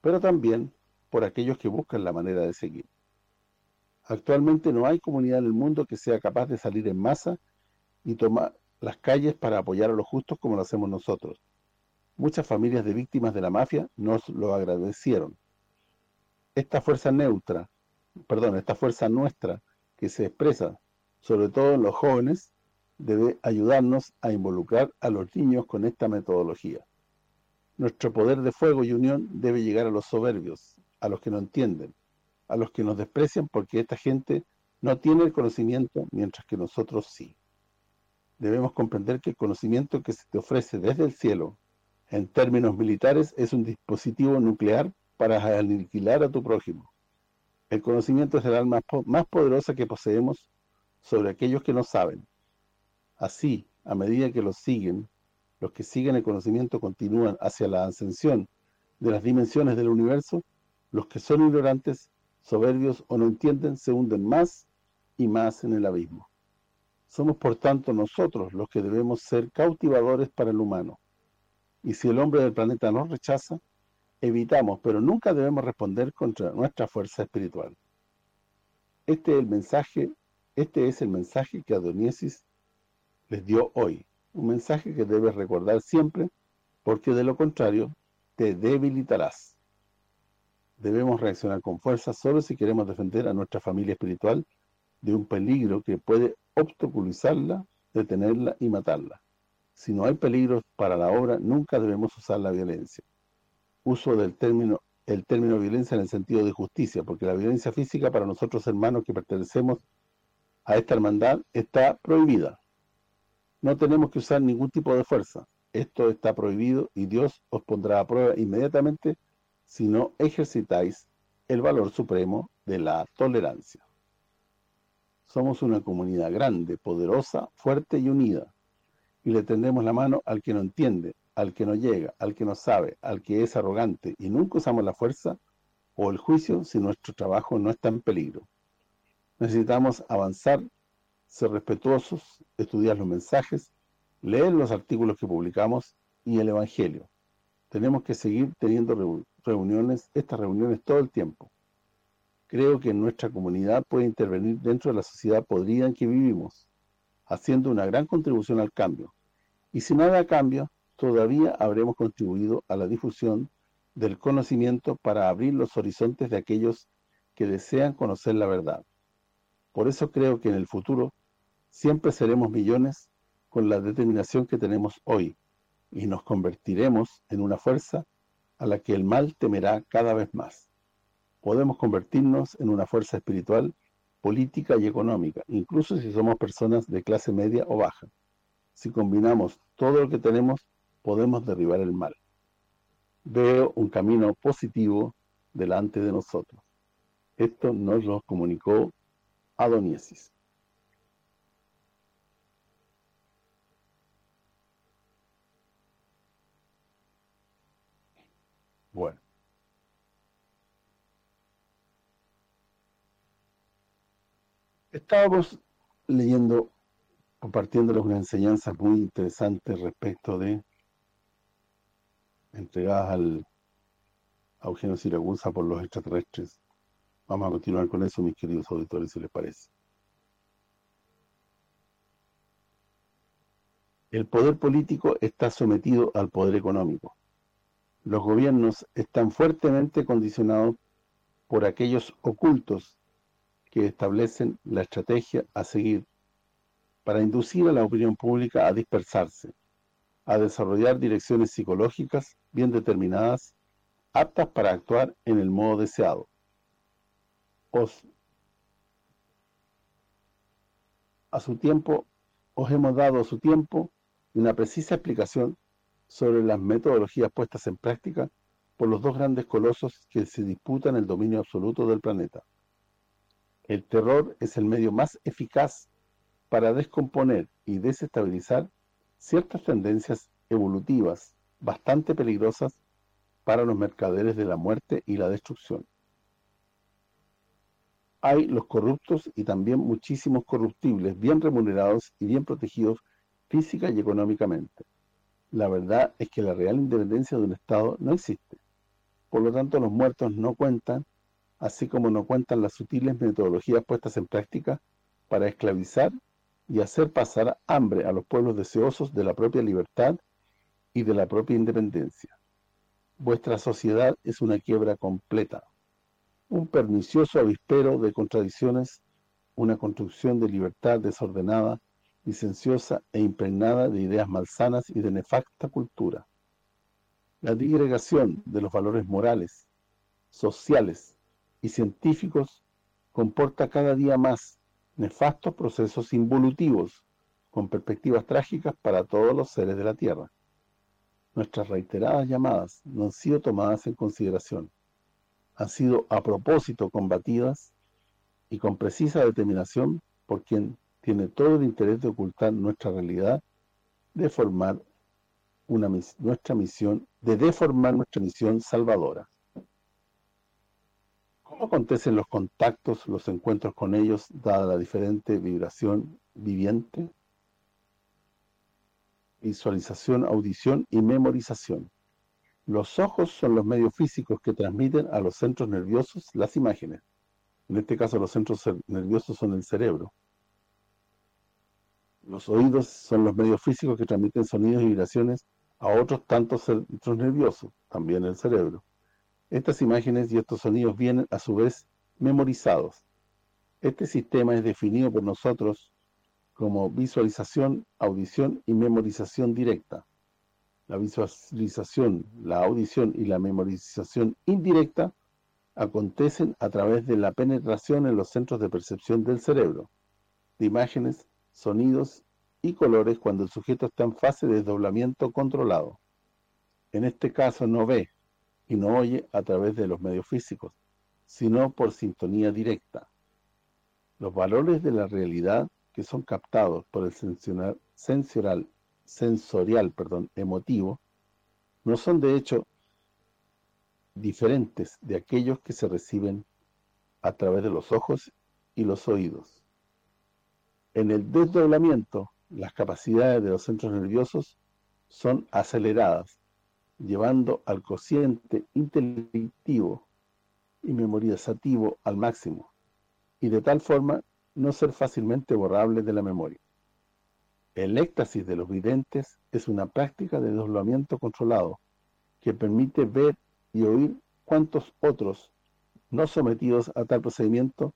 pero también por aquellos que buscan la manera de seguir. Actualmente no hay comunidad en el mundo que sea capaz de salir en masa y tomar las calles para apoyar a los justos como lo hacemos nosotros. Muchas familias de víctimas de la mafia nos lo agradecieron. Esta fuerza neutra, perdón, esta fuerza nuestra que se expresa sobre todo en los jóvenes, debe ayudarnos a involucrar a los niños con esta metodología. Nuestro poder de fuego y unión debe llegar a los soberbios, a los que no entienden, a los que nos desprecian porque esta gente no tiene el conocimiento mientras que nosotros sí. Debemos comprender que el conocimiento que se te ofrece desde el cielo, en términos militares, es un dispositivo nuclear para aniquilar a tu prójimo. El conocimiento es el alma más poderosa que poseemos sobre aquellos que no saben. Así, a medida que los siguen, los que siguen el conocimiento continúan hacia la ascensión de las dimensiones del universo, los que son ignorantes soberbios o no entienden se hunden más y más en el abismo. Somos por tanto nosotros los que debemos ser cautivadores para el humano. Y si el hombre del planeta nos rechaza, evitamos, pero nunca debemos responder contra nuestra fuerza espiritual. Este es el mensaje, este es el mensaje que Adoniesis les dio hoy. Un mensaje que debes recordar siempre, porque de lo contrario, te debilitarás debemos reaccionar con fuerza solo si queremos defender a nuestra familia espiritual de un peligro que puede obstaculizarla, detenerla y matarla. Si no hay peligros para la obra, nunca debemos usar la violencia. Uso del término el término violencia en el sentido de justicia, porque la violencia física para nosotros hermanos que pertenecemos a esta hermandad está prohibida. No tenemos que usar ningún tipo de fuerza. Esto está prohibido y Dios os pondrá a prueba inmediatamente si no ejercitáis el valor supremo de la tolerancia. Somos una comunidad grande, poderosa, fuerte y unida, y le tendemos la mano al que no entiende, al que no llega, al que no sabe, al que es arrogante, y nunca usamos la fuerza o el juicio si nuestro trabajo no está en peligro. Necesitamos avanzar, ser respetuosos, estudiar los mensajes, leer los artículos que publicamos y el Evangelio. Tenemos que seguir teniendo reuniones, estas reuniones todo el tiempo. Creo que nuestra comunidad puede intervenir dentro de la sociedad podrida en que vivimos, haciendo una gran contribución al cambio. Y si nada cambia, todavía habremos contribuido a la difusión del conocimiento para abrir los horizontes de aquellos que desean conocer la verdad. Por eso creo que en el futuro siempre seremos millones con la determinación que tenemos hoy y nos convertiremos en una fuerza a la que el mal temerá cada vez más. Podemos convertirnos en una fuerza espiritual, política y económica, incluso si somos personas de clase media o baja. Si combinamos todo lo que tenemos, podemos derribar el mal. Veo un camino positivo delante de nosotros. Esto nos lo comunicó Adoniesis. Bueno. Estábamos leyendo, compartiéndoles una enseñanza muy interesante respecto de entregadas al a Eugenio Siragusa por los extraterrestres. Vamos a continuar con eso, mis queridos auditores, si les parece. El poder político está sometido al poder económico Los gobiernos están fuertemente condicionados por aquellos ocultos que establecen la estrategia a seguir para inducir a la opinión pública a dispersarse, a desarrollar direcciones psicológicas bien determinadas, aptas para actuar en el modo deseado. Os, a su tiempo, os hemos dado a su tiempo una precisa explicación sobre las metodologías puestas en práctica por los dos grandes colosos que se disputan el dominio absoluto del planeta. El terror es el medio más eficaz para descomponer y desestabilizar ciertas tendencias evolutivas bastante peligrosas para los mercaderes de la muerte y la destrucción. Hay los corruptos y también muchísimos corruptibles bien remunerados y bien protegidos física y económicamente. La verdad es que la real independencia de un Estado no existe. Por lo tanto, los muertos no cuentan, así como no cuentan las sutiles metodologías puestas en práctica para esclavizar y hacer pasar hambre a los pueblos deseosos de la propia libertad y de la propia independencia. Vuestra sociedad es una quiebra completa, un pernicioso avispero de contradicciones, una construcción de libertad desordenada, licenciosa e impregnada de ideas malsanas y de nefasta cultura. La digregación de los valores morales, sociales y científicos comporta cada día más nefastos procesos involutivos con perspectivas trágicas para todos los seres de la Tierra. Nuestras reiteradas llamadas no han sido tomadas en consideración. Han sido a propósito combatidas y con precisa determinación por quien tiene todo el interés de ocultar nuestra realidad, de formar nuestra misión, de deformar nuestra misión salvadora. ¿Cómo acontecen los contactos, los encuentros con ellos, dada la diferente vibración viviente? Visualización, audición y memorización. Los ojos son los medios físicos que transmiten a los centros nerviosos las imágenes. En este caso los centros nerviosos son el cerebro. Los oídos son los medios físicos que transmiten sonidos y vibraciones a otros tantos centros nerviosos, también el cerebro. Estas imágenes y estos sonidos vienen a su vez memorizados. Este sistema es definido por nosotros como visualización, audición y memorización directa. La visualización, la audición y la memorización indirecta acontecen a través de la penetración en los centros de percepción del cerebro, de imágenes, sonidos y colores cuando el sujeto está en fase de desdoblamiento controlado. En este caso no ve, y no oye a través de los medios físicos, sino por sintonía directa. Los valores de la realidad que son captados por el sensorial, sensorial perdón, emotivo no son de hecho diferentes de aquellos que se reciben a través de los ojos y los oídos. En el desdoblamiento, las capacidades de los centros nerviosos son aceleradas llevando al cociente intelectivo y memorizativo al máximo, y de tal forma no ser fácilmente borrable de la memoria. El éxtasis de los videntes es una práctica de doblamiento controlado que permite ver y oír cuantos otros, no sometidos a tal procedimiento,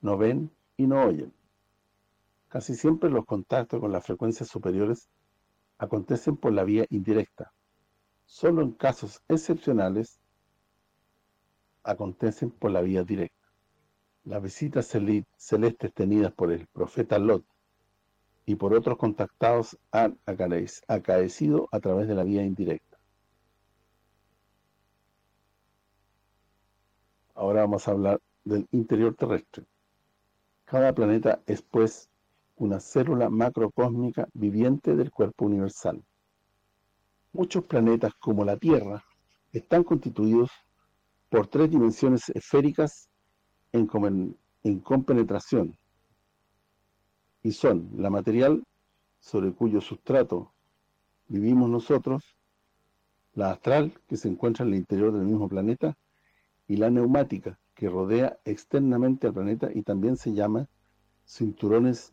no ven y no oyen. Casi siempre los contactos con las frecuencias superiores acontecen por la vía indirecta, solo en casos excepcionales acontecen por la vía directa. Las visitas celestes tenidas por el profeta Lot y por otros contactados han acaecido a través de la vía indirecta. Ahora vamos a hablar del interior terrestre. Cada planeta es pues una célula macrocósmica viviente del cuerpo universal. Muchos planetas, como la Tierra, están constituidos por tres dimensiones esféricas en, compenetración, y son la material, sobre cuyo sustrato vivimos nosotros, la astral, que se encuentra en el interior del mismo planeta, y la neumática, que rodea externamente al planeta y también se llama cinturones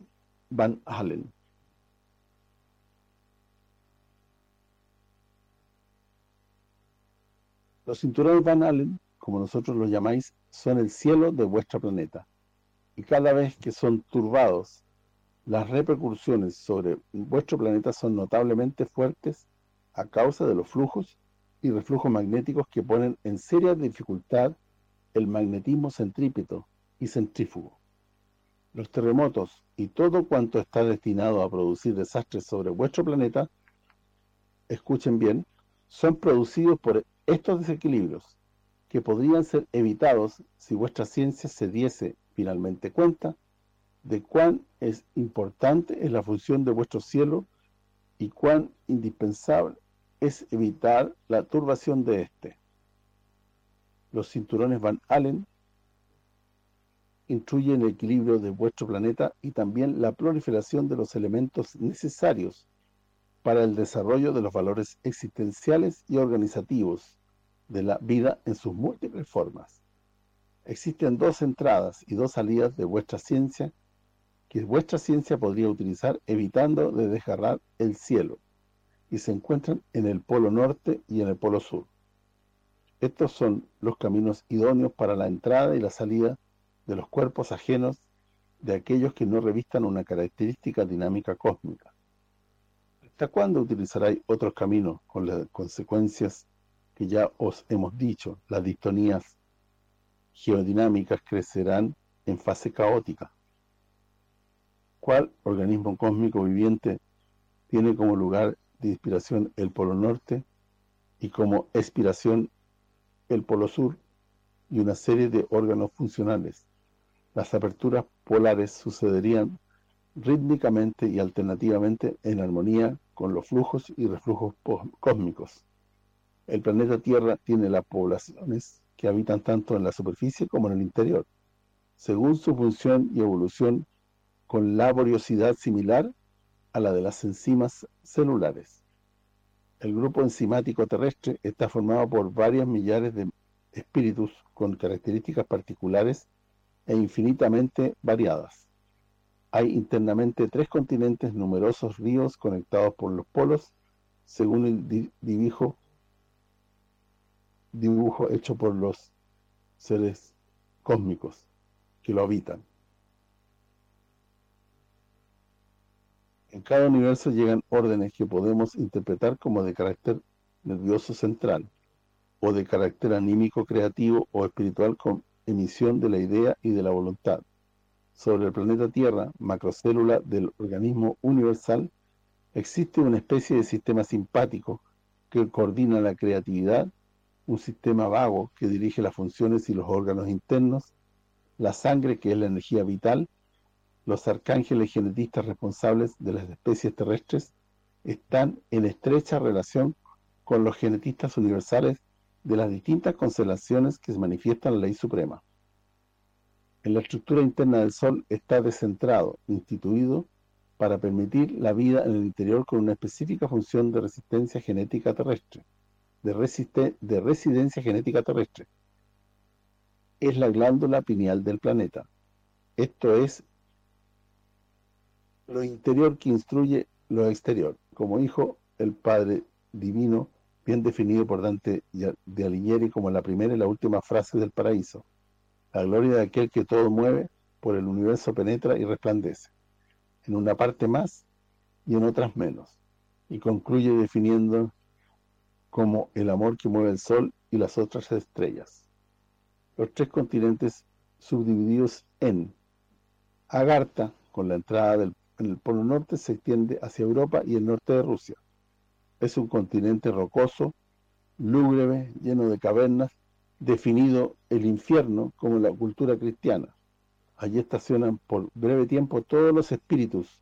Van Allen. Los cinturones Van Allen, como nosotros los llamáis, son el cielo de vuestro planeta. Y cada vez que son turbados, las repercusiones sobre vuestro planeta son notablemente fuertes a causa de los flujos y reflujos magnéticos que ponen en seria dificultad el magnetismo centrípeto y centrífugo. Los terremotos y todo cuanto está destinado a producir desastres sobre vuestro planeta, escuchen bien, son producidos por estos desequilibrios, que podrían ser evitados si vuestra ciencia se diese finalmente cuenta de cuán es importante es la función de vuestro cielo y cuán indispensable es evitar la turbación de éste. Los cinturones Van Allen instruyen el equilibrio de vuestro planeta y también la proliferación de los elementos necesarios para el desarrollo de los valores existenciales y organizativos de la vida en sus múltiples formas. Existen dos entradas y dos salidas de vuestra ciencia que vuestra ciencia podría utilizar evitando de desgarrar el cielo y se encuentran en el polo norte y en el polo sur. Estos son los caminos idóneos para la entrada y la salida de los cuerpos ajenos de aquellos que no revistan una característica dinámica cósmica. ¿Hasta cuándo utilizaréis otros caminos con las consecuencias que ya os hemos dicho? Las distonías geodinámicas crecerán en fase caótica. ¿Cuál organismo cósmico viviente tiene como lugar de inspiración el polo norte y como expiración el polo sur y una serie de órganos funcionales? Las aperturas polares sucederían rítmicamente y alternativamente en armonía con los flujos y reflujos cósmicos. El planeta Tierra tiene las poblaciones que habitan tanto en la superficie como en el interior, según su función y evolución con laboriosidad similar a la de las enzimas celulares. El grupo enzimático terrestre está formado por varias millares de espíritus con características particulares e infinitamente variadas. Hay internamente tres continentes, numerosos ríos conectados por los polos, según el dibujo, dibujo hecho por los seres cósmicos que lo habitan. En cada universo llegan órdenes que podemos interpretar como de carácter nervioso central, o de carácter anímico creativo o espiritual con emisión de la idea y de la voluntad. Sobre el planeta Tierra, macrocélula del organismo universal, existe una especie de sistema simpático que coordina la creatividad, un sistema vago que dirige las funciones y los órganos internos, la sangre que es la energía vital, los arcángeles genetistas responsables de las especies terrestres están en estrecha relación con los genetistas universales de las distintas constelaciones que se manifiestan en la ley suprema. En la estructura interna del Sol está descentrado, instituido, para permitir la vida en el interior con una específica función de resistencia genética terrestre, de, de residencia genética terrestre. Es la glándula pineal del planeta. Esto es lo interior que instruye lo exterior. Como hijo, el Padre Divino bien definido por Dante de Alighieri como la primera y la última frase del paraíso. La gloria de aquel que todo mueve, por el universo penetra y resplandece, en una parte más y en otras menos, y concluye definiendo como el amor que mueve el sol y las otras estrellas. Los tres continentes subdivididos en Agartha, con la entrada del en el polo norte, se extiende hacia Europa y el norte de Rusia. Es un continente rocoso, lúgubre, lleno de cavernas, definido el infierno como la cultura cristiana. Allí estacionan por breve tiempo todos los espíritus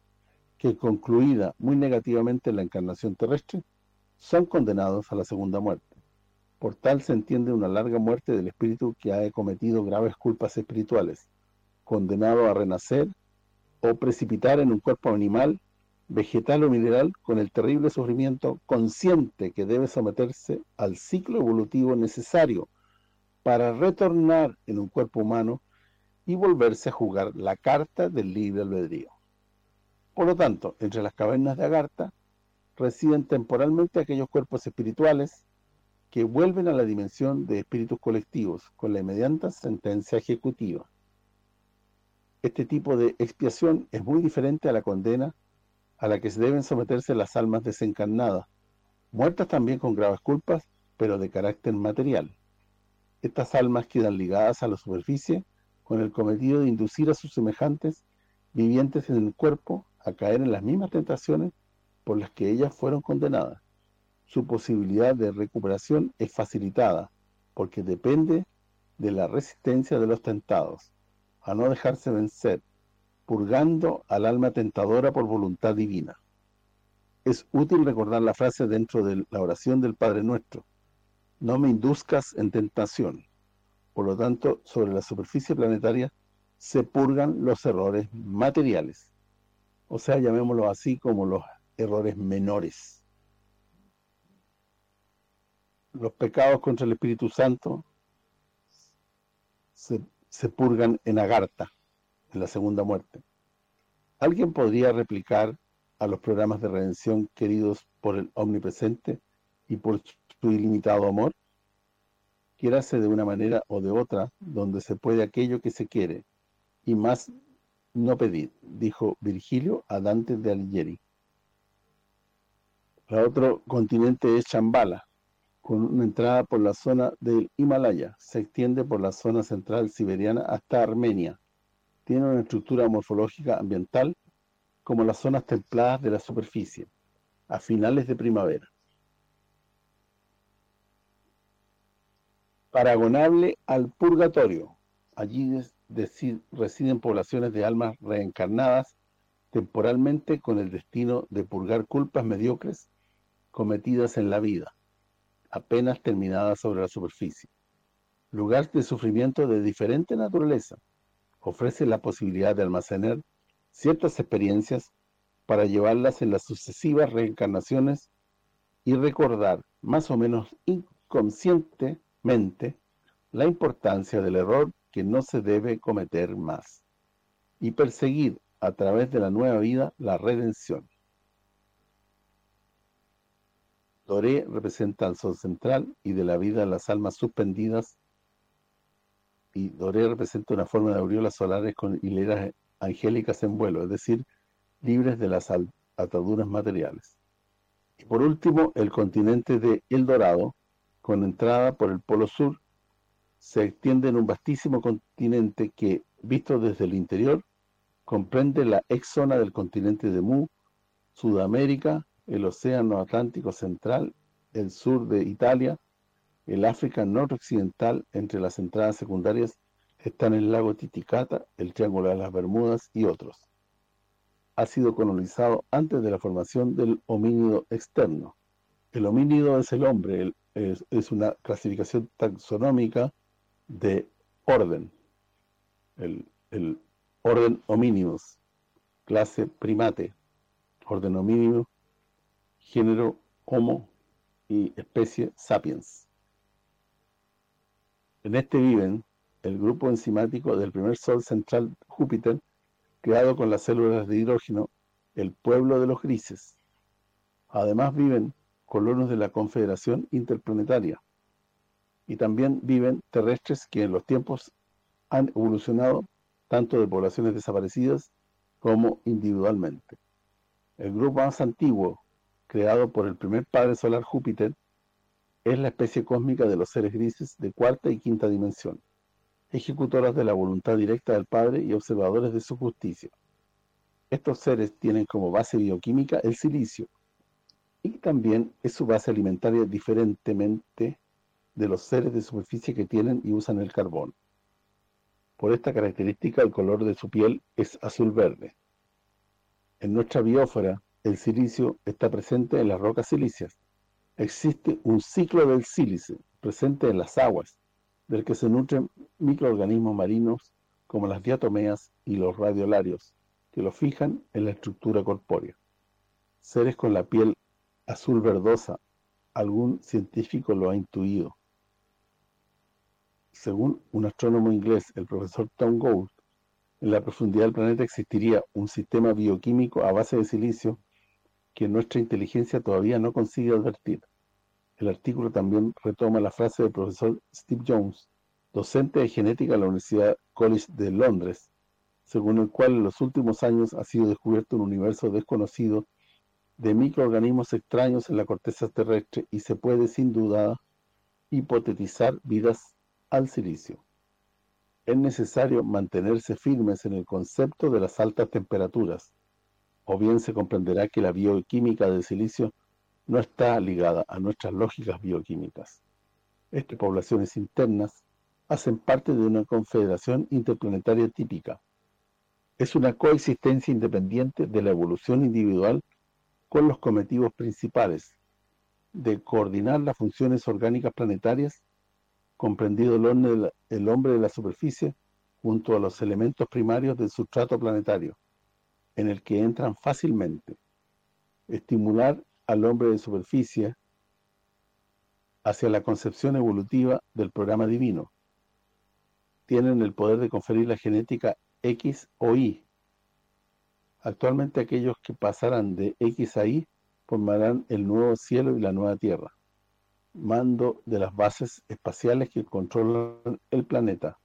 que, concluida muy negativamente la encarnación terrestre, son condenados a la segunda muerte. Por tal se entiende una larga muerte del espíritu que ha cometido graves culpas espirituales, condenado a renacer o precipitar en un cuerpo animal vegetal o mineral con el terrible sufrimiento consciente que debe someterse al ciclo evolutivo necesario para retornar en un cuerpo humano y volverse a jugar la carta del libre albedrío. Por lo tanto, entre las cavernas de Agartha residen temporalmente aquellos cuerpos espirituales que vuelven a la dimensión de espíritus colectivos con la inmediata sentencia ejecutiva. Este tipo de expiación es muy diferente a la condena a la que se deben someterse las almas desencarnadas, muertas también con graves culpas, pero de carácter material. Estas almas quedan ligadas a la superficie con el cometido de inducir a sus semejantes vivientes en el cuerpo a caer en las mismas tentaciones por las que ellas fueron condenadas. Su posibilidad de recuperación es facilitada porque depende de la resistencia de los tentados, a no dejarse vencer, purgando al alma tentadora por voluntad divina. Es útil recordar la frase dentro de la oración del Padre Nuestro, no me induzcas en tentación. Por lo tanto, sobre la superficie planetaria se purgan los errores materiales, o sea, llamémoslo así como los errores menores. Los pecados contra el Espíritu Santo se, se purgan en Agartha, la segunda muerte. ¿Alguien podría replicar a los programas de redención queridos por el Omnipresente y por su ilimitado amor? Quiérase de una manera o de otra, donde se puede aquello que se quiere, y más no pedir, dijo Virgilio a Dante de Alighieri. El otro continente es Chambala, con una entrada por la zona del Himalaya. Se extiende por la zona central siberiana hasta Armenia. Tiene una estructura morfológica ambiental como las zonas templadas de la superficie, a finales de primavera. Paragonable al purgatorio. Allí residen poblaciones de almas reencarnadas temporalmente con el destino de purgar culpas mediocres cometidas en la vida, apenas terminadas sobre la superficie. Lugar de sufrimiento de diferente naturaleza, ofrece la posibilidad de almacenar ciertas experiencias para llevarlas en las sucesivas reencarnaciones y recordar, más o menos inconscientemente, la importancia del error que no se debe cometer más y perseguir a través de la nueva vida la redención. Doré representa al sol central y de la vida las almas suspendidas y Doré representa una forma de aureolas solares con hileras angélicas en vuelo, es decir, libres de las ataduras materiales. Y por último, el continente de El Dorado, con entrada por el polo sur se extiende en un vastísimo continente que, visto desde el interior, comprende la ex zona del continente de Mu, Sudamérica, el Océano Atlántico Central, el sur de Italia, el África noroccidental, entre las entradas secundarias están el lago Titicaca, el Triángulo de las Bermudas y otros. Ha sido colonizado antes de la formación del homínido externo. El homínido es el hombre, es, una clasificación taxonómica de orden, el, orden homínimos, clase primate, orden homínimo, género homo y especie sapiens. En este viven el grupo enzimático del primer sol central Júpiter, creado con las células de hidrógeno, el pueblo de los grises. Además viven colonos de la Confederación Interplanetaria, y también viven terrestres que en los tiempos han evolucionado tanto de poblaciones desaparecidas como individualmente. El grupo más antiguo, creado por el primer padre solar Júpiter, es la especie cósmica de los seres grises de cuarta y quinta dimensión, ejecutoras de la voluntad directa del Padre y observadores de su justicia. Estos seres tienen como base bioquímica el silicio, y también es su base alimentaria diferentemente de los seres de superficie que tienen y usan el carbón. Por esta característica el color de su piel es azul-verde. En nuestra biófora, el silicio está presente en las rocas silíceas. Existe un ciclo del sílice presente en las aguas, del que se nutren microorganismos marinos como las diatomeas y los radiolarios, que lo fijan en la estructura corpórea. Seres con la piel azul verdosa, algún científico lo ha intuido según un astrónomo inglés, el profesor Tom Gould, en la profundidad del planeta existiría un sistema bioquímico a base de silicio que nuestra inteligencia todavía no consigue advertir. El artículo también retoma la frase del profesor Steve Jones, docente de genética en la Universidad College de Londres, según el cual en los últimos años ha sido descubierto un universo desconocido de microorganismos extraños en la corteza terrestre y se puede sin duda hipotetizar vidas al silicio. Es necesario mantenerse firmes en el concepto de las altas temperaturas, o bien se comprenderá que la bioquímica del silicio no está ligada a nuestras lógicas bioquímicas. Estas poblaciones internas hacen parte de una confederación interplanetaria típica. Es una coexistencia independiente de la evolución individual con los cometidos principales de coordinar las funciones orgánicas planetarias, comprendido el hombre de la superficie, junto a los elementos primarios del sustrato planetario, en el que entran fácilmente. Estimular al hombre de superficie hacia la concepción evolutiva del programa divino. Tienen el poder de conferir la genética X o Y. Actualmente aquellos que pasarán de X a Y formarán el nuevo cielo y la nueva tierra, mando de las bases espaciales que controlan el planeta.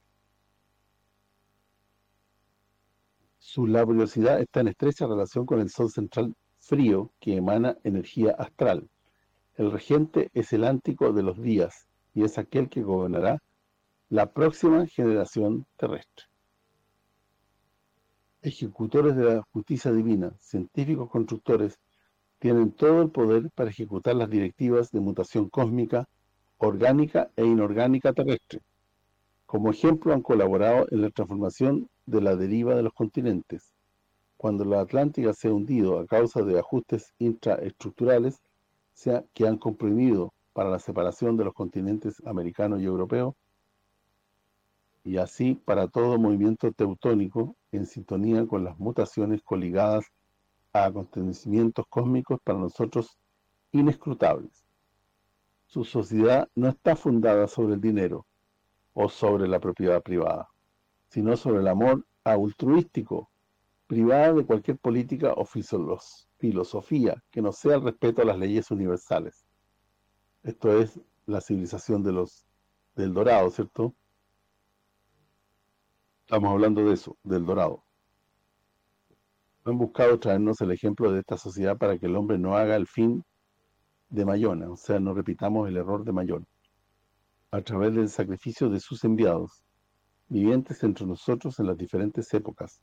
Su laboriosidad está en estrecha relación con el Sol central frío que emana energía astral. El regente es el ántico de los días y es aquel que gobernará la próxima generación terrestre. Ejecutores de la justicia divina, científicos constructores, tienen todo el poder para ejecutar las directivas de mutación cósmica, orgánica e inorgánica terrestre. Como ejemplo han colaborado en la transformación de la deriva de los continentes, cuando la Atlántica se ha hundido a causa de ajustes intraestructurales que han comprimido para la separación de los continentes americano y europeo, y así para todo movimiento teutónico en sintonía con las mutaciones coligadas a acontecimientos cósmicos para nosotros inescrutables. Su sociedad no está fundada sobre el dinero o sobre la propiedad privada, sino sobre el amor altruístico privada de cualquier política o filosofía que no sea el respeto a las leyes universales. Esto es la civilización de los del Dorado, ¿cierto? Estamos hablando de eso, del Dorado. Han buscado traernos el ejemplo de esta sociedad para que el hombre no haga el fin de Mayona, o sea, no repitamos el error de Mayona, a través del sacrificio de sus enviados, vivientes entre nosotros en las diferentes épocas,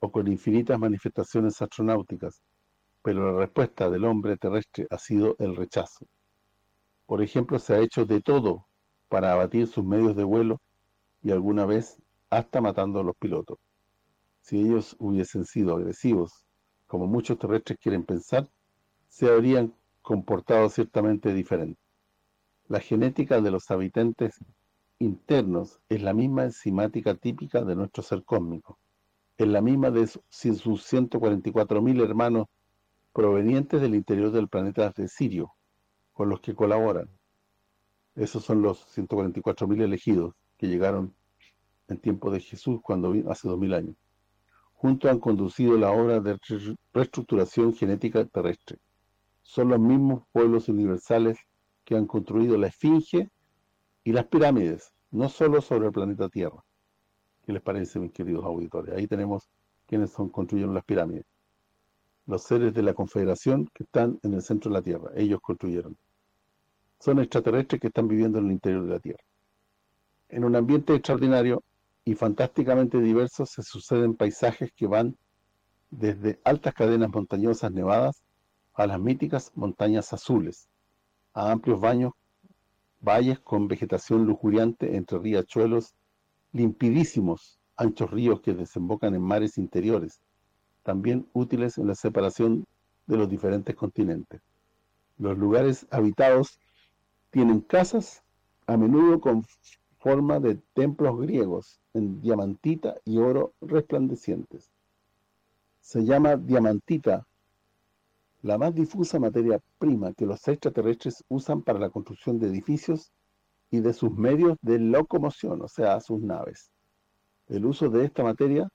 o con infinitas manifestaciones astronáuticas, pero la respuesta del hombre terrestre ha sido el rechazo. Por ejemplo, se ha hecho de todo para abatir sus medios de vuelo y alguna vez hasta matando a los pilotos. Si ellos hubiesen sido agresivos, como muchos terrestres quieren pensar, se habrían comportado ciertamente diferente. La genética de los habitantes internos es la misma enzimática típica de nuestro ser cósmico en la misma de sus 144.000 hermanos provenientes del interior del planeta de Sirio, con los que colaboran. Esos son los 144.000 elegidos que llegaron en tiempo de Jesús, cuando hace 2.000 años. Juntos han conducido la obra de reestructuración genética terrestre. Son los mismos pueblos universales que han construido la Esfinge y las pirámides, no solo sobre el planeta Tierra. ¿Qué les parece, mis queridos auditores? Ahí tenemos quienes construyeron las pirámides. Los seres de la Confederación que están en el centro de la Tierra. Ellos construyeron. Son extraterrestres que están viviendo en el interior de la Tierra. En un ambiente extraordinario y fantásticamente diverso se suceden paisajes que van desde altas cadenas montañosas nevadas a las míticas montañas azules, a amplios baños, valles con vegetación lujuriante entre riachuelos limpidísimos, anchos ríos que desembocan en mares interiores, también útiles en la separación de los diferentes continentes. Los lugares habitados tienen casas a menudo con forma de templos griegos en diamantita y oro resplandecientes. Se llama diamantita la más difusa materia prima que los extraterrestres usan para la construcción de edificios y de sus medios de locomoción, o sea, sus naves. El uso de esta materia,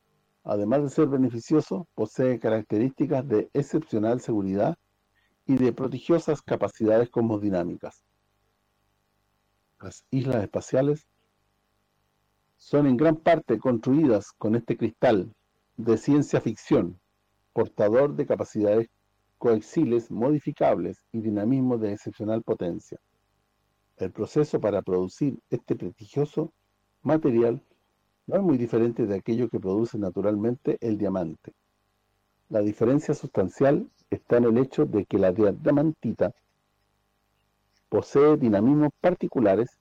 además de ser beneficioso, posee características de excepcional seguridad y de prodigiosas capacidades cosmodinámicas. Las islas espaciales son en gran parte construidas con este cristal de ciencia ficción, portador de capacidades coaxiles modificables y dinamismo de excepcional potencia. El proceso para producir este prestigioso material no es muy diferente de aquello que produce naturalmente el diamante. La diferencia sustancial está en el hecho de que la diamantita posee dinamismos particulares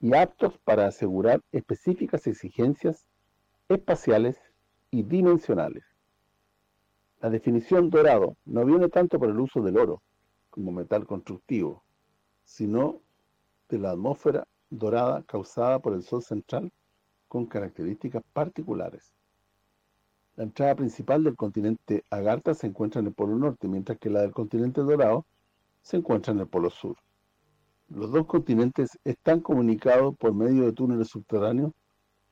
y aptos para asegurar específicas exigencias espaciales y dimensionales. La definición dorado no viene tanto por el uso del oro como metal constructivo, sino de la atmósfera dorada causada por el Sol central con características particulares. La entrada principal del continente Agartha se encuentra en el polo norte, mientras que la del continente dorado se encuentra en el polo sur. Los dos continentes están comunicados por medio de túneles subterráneos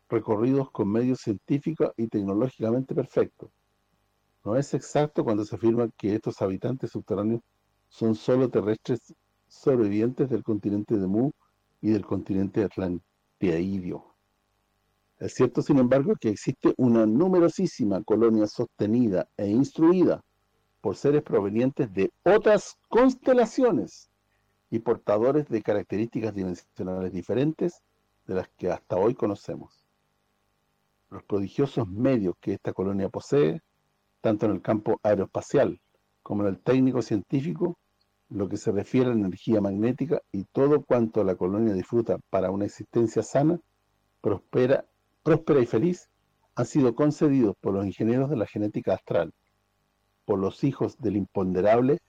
recorridos con medios científicos y tecnológicamente perfectos. No es exacto cuando se afirma que estos habitantes subterráneos son solo terrestres sobrevivientes del continente de Mu y del continente atlantiaidio. Es cierto, sin embargo, que existe una numerosísima colonia sostenida e instruida por seres provenientes de otras constelaciones y portadores de características dimensionales diferentes de las que hasta hoy conocemos. Los prodigiosos medios que esta colonia posee, tanto en el campo aeroespacial como en el técnico-científico, lo que se refiere a la energía magnética y todo cuanto la colonia disfruta para una existencia sana, prospera próspera y feliz han sido concedidos por los ingenieros de la genética astral, por los hijos del imponderable,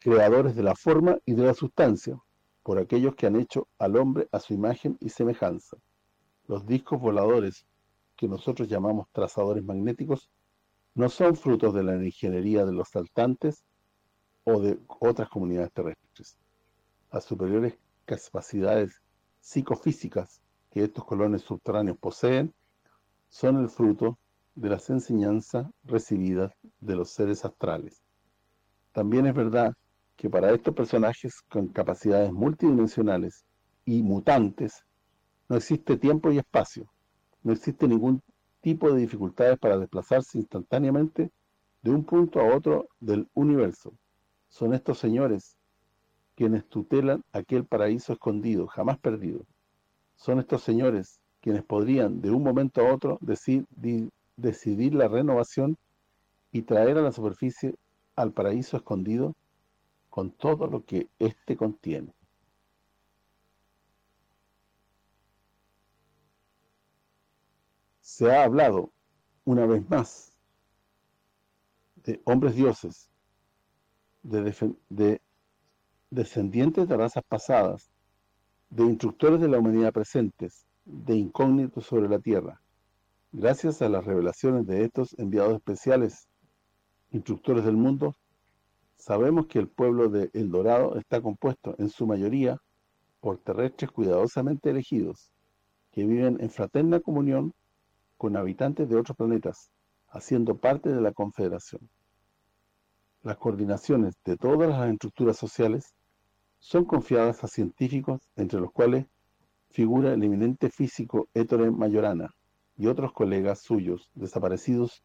creadores de la forma y de la sustancia, por aquellos que han hecho al hombre a su imagen y semejanza. Los discos voladores, que nosotros llamamos trazadores magnéticos, no son frutos de la ingeniería de los saltantes o de otras comunidades terrestres. Las superiores capacidades psicofísicas que estos colones subterráneos poseen son el fruto de las enseñanzas recibidas de los seres astrales. También es verdad que para estos personajes con capacidades multidimensionales y mutantes no existe tiempo y espacio, no existe ningún tipo de dificultades para desplazarse instantáneamente de un punto a otro del universo. Son estos señores quienes tutelan aquel paraíso escondido, jamás perdido son estos señores quienes podrían de un momento a otro decidir la renovación y traer a la superficie al paraíso escondido con todo lo que éste contiene. Se ha hablado una vez más de hombres dioses, de, de descendientes de razas pasadas, de instructores de la humanidad presentes, de incógnitos sobre la tierra. Gracias a las revelaciones de estos enviados especiales, instructores del mundo, sabemos que el pueblo de El Dorado está compuesto en su mayoría por terrestres cuidadosamente elegidos, que viven en fraterna comunión con habitantes de otros planetas, haciendo parte de la confederación. Las coordinaciones de todas las estructuras sociales son confiadas a científicos, entre los cuales figura el eminente físico Ettore Mayorana y otros colegas suyos desaparecidos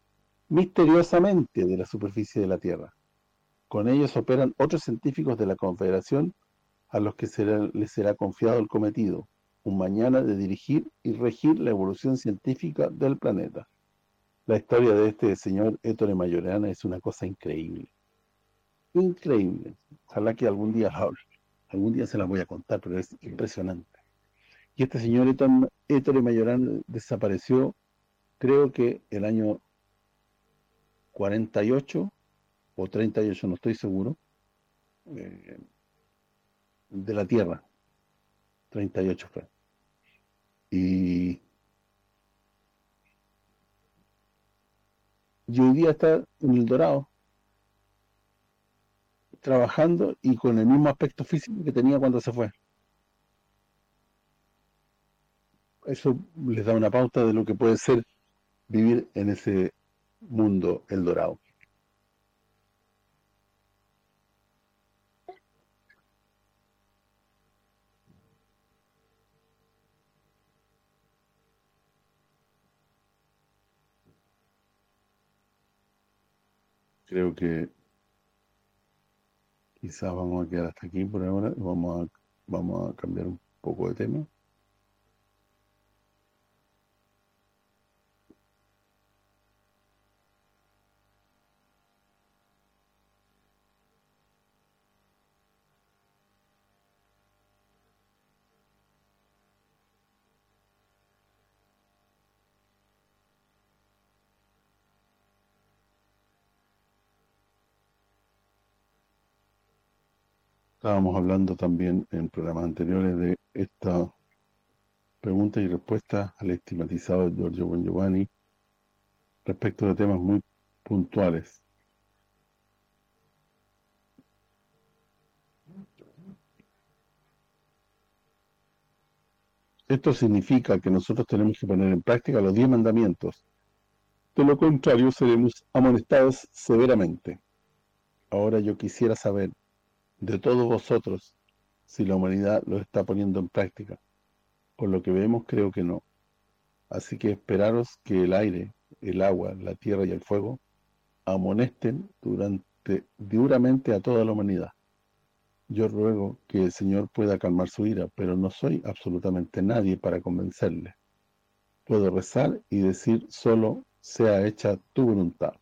misteriosamente de la superficie de la Tierra. Con ellos operan otros científicos de la Confederación a los que les será confiado el cometido, un mañana de dirigir y regir la evolución científica del planeta. La historia de este señor Ettore Mayorana es una cosa increíble. Increíble. Ojalá que algún día hable. Algún día se las voy a contar, pero es impresionante. Y este señor Ettore Mayorán desapareció, creo que el año 48 o 38, no estoy seguro, eh, de la Tierra. 38 fue. Y, y hoy día está en el Dorado, trabajando y con el mismo aspecto físico que tenía cuando se fue. Eso les da una pauta de lo que puede ser vivir en ese mundo el dorado. Creo que quizás vamos a quedar hasta aquí por ahora vamos a, vamos a cambiar un poco de tema. Estábamos hablando también en programas anteriores de esta pregunta y respuesta al estigmatizado Giorgio Giovanni respecto de temas muy puntuales. Esto significa que nosotros tenemos que poner en práctica los diez mandamientos. De lo contrario, seremos amonestados severamente. Ahora yo quisiera saber de todos vosotros si la humanidad lo está poniendo en práctica. Por lo que vemos, creo que no. Así que esperaros que el aire, el agua, la tierra y el fuego amonesten durante, duramente a toda la humanidad. Yo ruego que el Señor pueda calmar su ira, pero no soy absolutamente nadie para convencerle. Puedo rezar y decir solo sea hecha tu voluntad.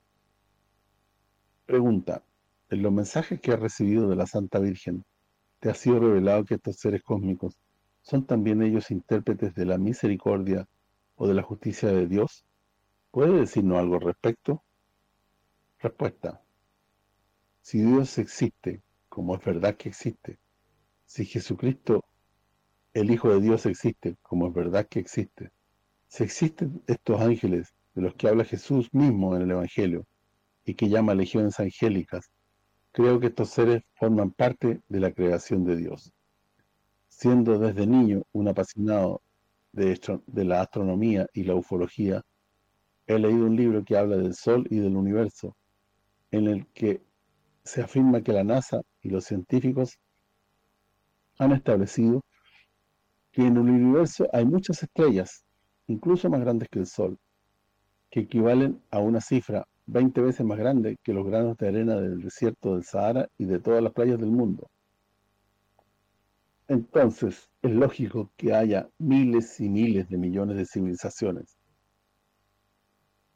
Pregunta, en los mensajes que has recibido de la Santa Virgen, te ha sido revelado que estos seres cósmicos son también ellos intérpretes de la misericordia o de la justicia de Dios? ¿Puede decirnos algo al respecto? Respuesta. Si Dios existe, como es verdad que existe, si Jesucristo, el Hijo de Dios existe, como es verdad que existe, si existen estos ángeles de los que habla Jesús mismo en el Evangelio y que llama legiones angélicas, Creo que estos seres forman parte de la creación de Dios. Siendo desde niño un apasionado de, de la astronomía y la ufología, he leído un libro que habla del Sol y del universo, en el que se afirma que la NASA y los científicos han establecido que en el universo hay muchas estrellas, incluso más grandes que el Sol, que equivalen a una cifra 20 veces más grande que los granos de arena del desierto del Sahara y de todas las playas del mundo. Entonces, es lógico que haya miles y miles de millones de civilizaciones.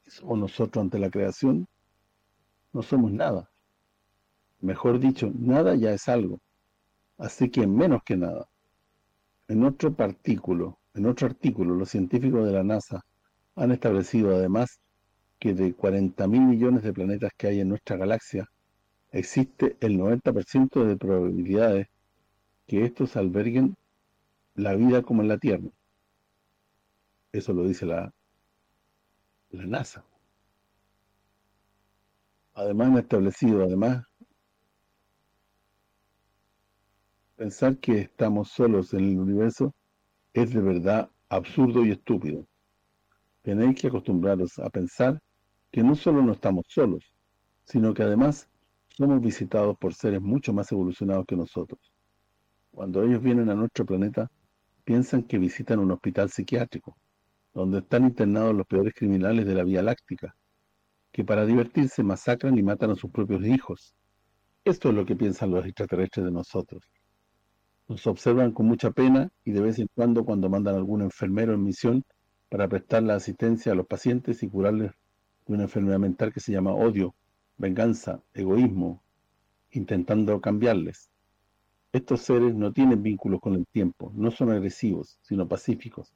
somos nosotros ante la creación? No somos nada. Mejor dicho, nada ya es algo. Así que menos que nada. En otro artículo, en otro artículo, los científicos de la NASA han establecido además que de 40 mil millones de planetas que hay en nuestra galaxia, existe el 90% de probabilidades que estos alberguen la vida como en la Tierra. Eso lo dice la, la NASA. Además han establecido, además, pensar que estamos solos en el universo es de verdad absurdo y estúpido. Tenéis que acostumbraros a pensar que no solo no estamos solos, sino que además somos visitados por seres mucho más evolucionados que nosotros. Cuando ellos vienen a nuestro planeta, piensan que visitan un hospital psiquiátrico, donde están internados los peores criminales de la Vía Láctica, que para divertirse masacran y matan a sus propios hijos. Esto es lo que piensan los extraterrestres de nosotros. Nos observan con mucha pena y de vez en cuando cuando mandan algún enfermero en misión para prestarle asistencia a los pacientes y curarles una enfermedad mental que se llama odio, venganza, egoísmo, intentando cambiarles. Estos seres no tienen vínculos con el tiempo, no son agresivos, sino pacíficos.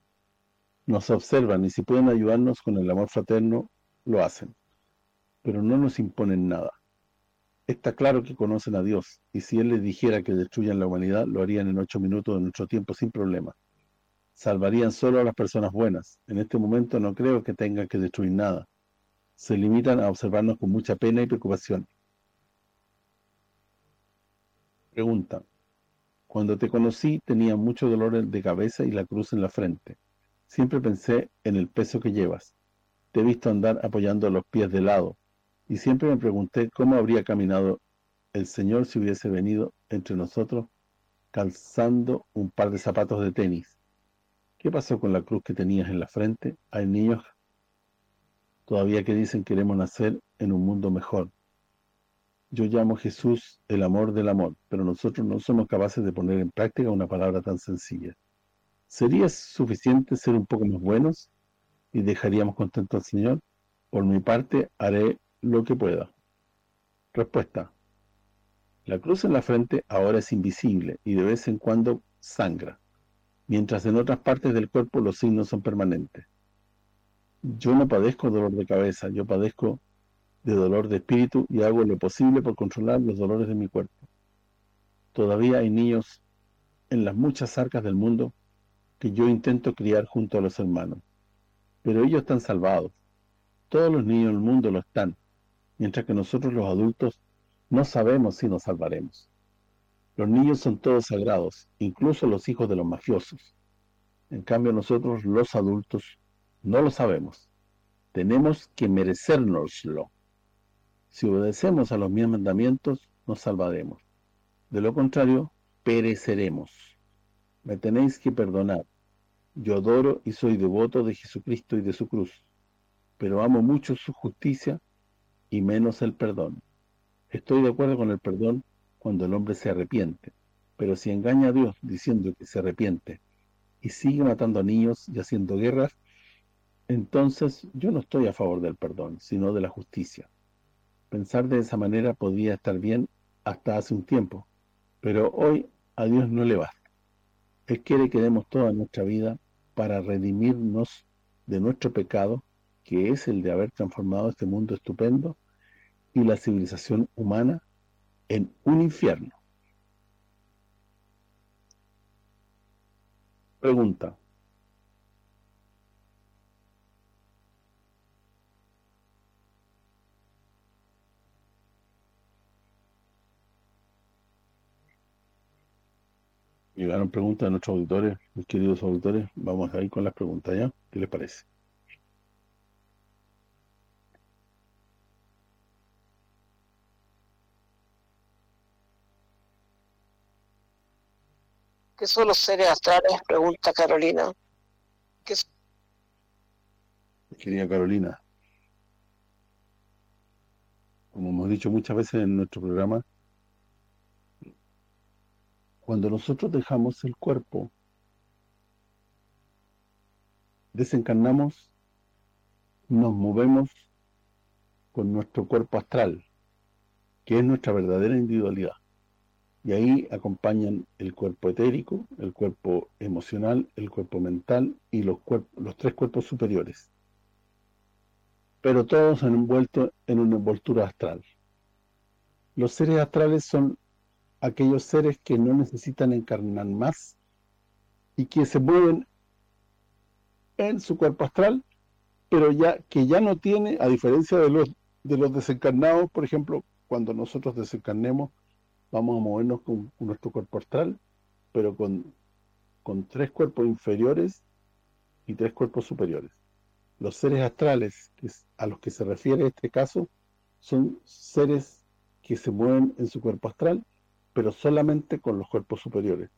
Nos observan y si pueden ayudarnos con el amor fraterno, lo hacen. Pero no nos imponen nada. Está claro que conocen a Dios, y si Él les dijera que destruyan la humanidad, lo harían en ocho minutos de nuestro tiempo sin problema. Salvarían solo a las personas buenas. En este momento no creo que tengan que destruir nada se limitan a observarnos con mucha pena y preocupación. Pregunta. Cuando te conocí tenía mucho dolor de cabeza y la cruz en la frente. Siempre pensé en el peso que llevas. Te he visto andar apoyando los pies de lado, y siempre me pregunté cómo habría caminado el Señor si hubiese venido entre nosotros calzando un par de zapatos de tenis. ¿Qué pasó con la cruz que tenías en la frente? Hay niños todavía que dicen queremos nacer en un mundo mejor. yo llamo Jesús el amor del amor, pero nosotros no somos capaces de poner en práctica una palabra tan sencilla. ¿Sería suficiente ser un poco más buenos y dejaríamos contento al Señor? Por mi parte, haré lo que pueda. Respuesta. La cruz en la frente ahora es invisible y de vez en cuando sangra, mientras en otras partes del cuerpo los signos son permanentes. Yo no padezco dolor de cabeza, yo padezco de dolor de espíritu y hago lo posible por controlar los dolores de mi cuerpo. Todavía hay niños en las muchas arcas del mundo que yo intento criar junto a los hermanos. Pero ellos están salvados. Todos los niños del mundo lo están, mientras que nosotros los adultos no sabemos si nos salvaremos. Los niños son todos sagrados, incluso los hijos de los mafiosos. En cambio nosotros, los adultos, no lo sabemos. Tenemos que merecérnoslo. Si obedecemos a los mis mandamientos, nos salvaremos. De lo contrario, pereceremos. Me tenéis que perdonar. Yo adoro y soy devoto de Jesucristo y de su cruz, pero amo mucho su justicia y menos el perdón. Estoy de acuerdo con el perdón cuando el hombre se arrepiente, pero si engaña a Dios diciendo que se arrepiente y sigue matando a niños y haciendo guerras, entonces yo no estoy a favor del perdón, sino de la justicia. Pensar de esa manera podía estar bien hasta hace un tiempo, pero hoy a Dios no le basta. Él quiere que demos toda nuestra vida para redimirnos de nuestro pecado, que es el de haber transformado este mundo estupendo y la civilización humana en un infierno. Pregunta. Llegaron preguntas de nuestros auditores, mis queridos auditores. Vamos a ir con las preguntas, ¿ya? ¿Qué les parece? ¿Qué son los seres astrales? Pregunta Carolina. ¿Qué Querida Carolina, como hemos dicho muchas veces en nuestro programa, cuando nosotros dejamos el cuerpo, desencarnamos, nos movemos con nuestro cuerpo astral, que es nuestra verdadera individualidad. Y ahí acompañan el cuerpo etérico, el cuerpo emocional, el cuerpo mental y los, los tres cuerpos superiores. Pero todos han envuelto en una envoltura astral. Los seres astrales son aquellos seres que no necesitan encarnar más y que se mueven en su cuerpo astral, pero ya que ya no tiene, a diferencia de los de los desencarnados, por ejemplo, cuando nosotros desencarnemos, vamos a movernos con, nuestro cuerpo astral, pero con, con tres cuerpos inferiores y tres cuerpos superiores. Los seres astrales, a los que se refiere este caso, son seres que se mueven en su cuerpo astral pero solamente con los cuerpos superiores.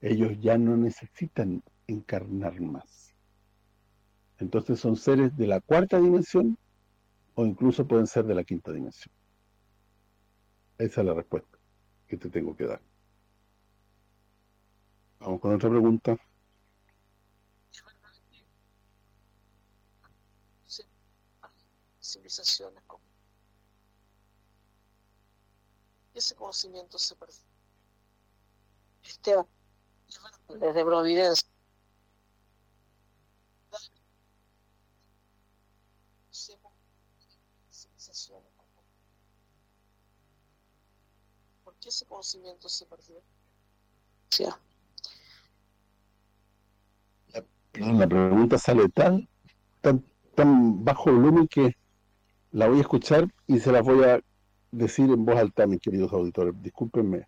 Ellos ya no necesitan encarnar más. Entonces son seres de la cuarta dimensión o incluso pueden ser de la quinta dimensión. Esa es la respuesta que te tengo que dar. Vamos con otra pregunta. Civilizaciones ese conocimiento se. Esteban, desde Providencia. ¿Por qué ese conocimiento se percibe? La, la pregunta sale tan, tan, tan bajo volumen que la voy a escuchar y se la voy a decir en voz alta, mis queridos auditores, discúlpenme.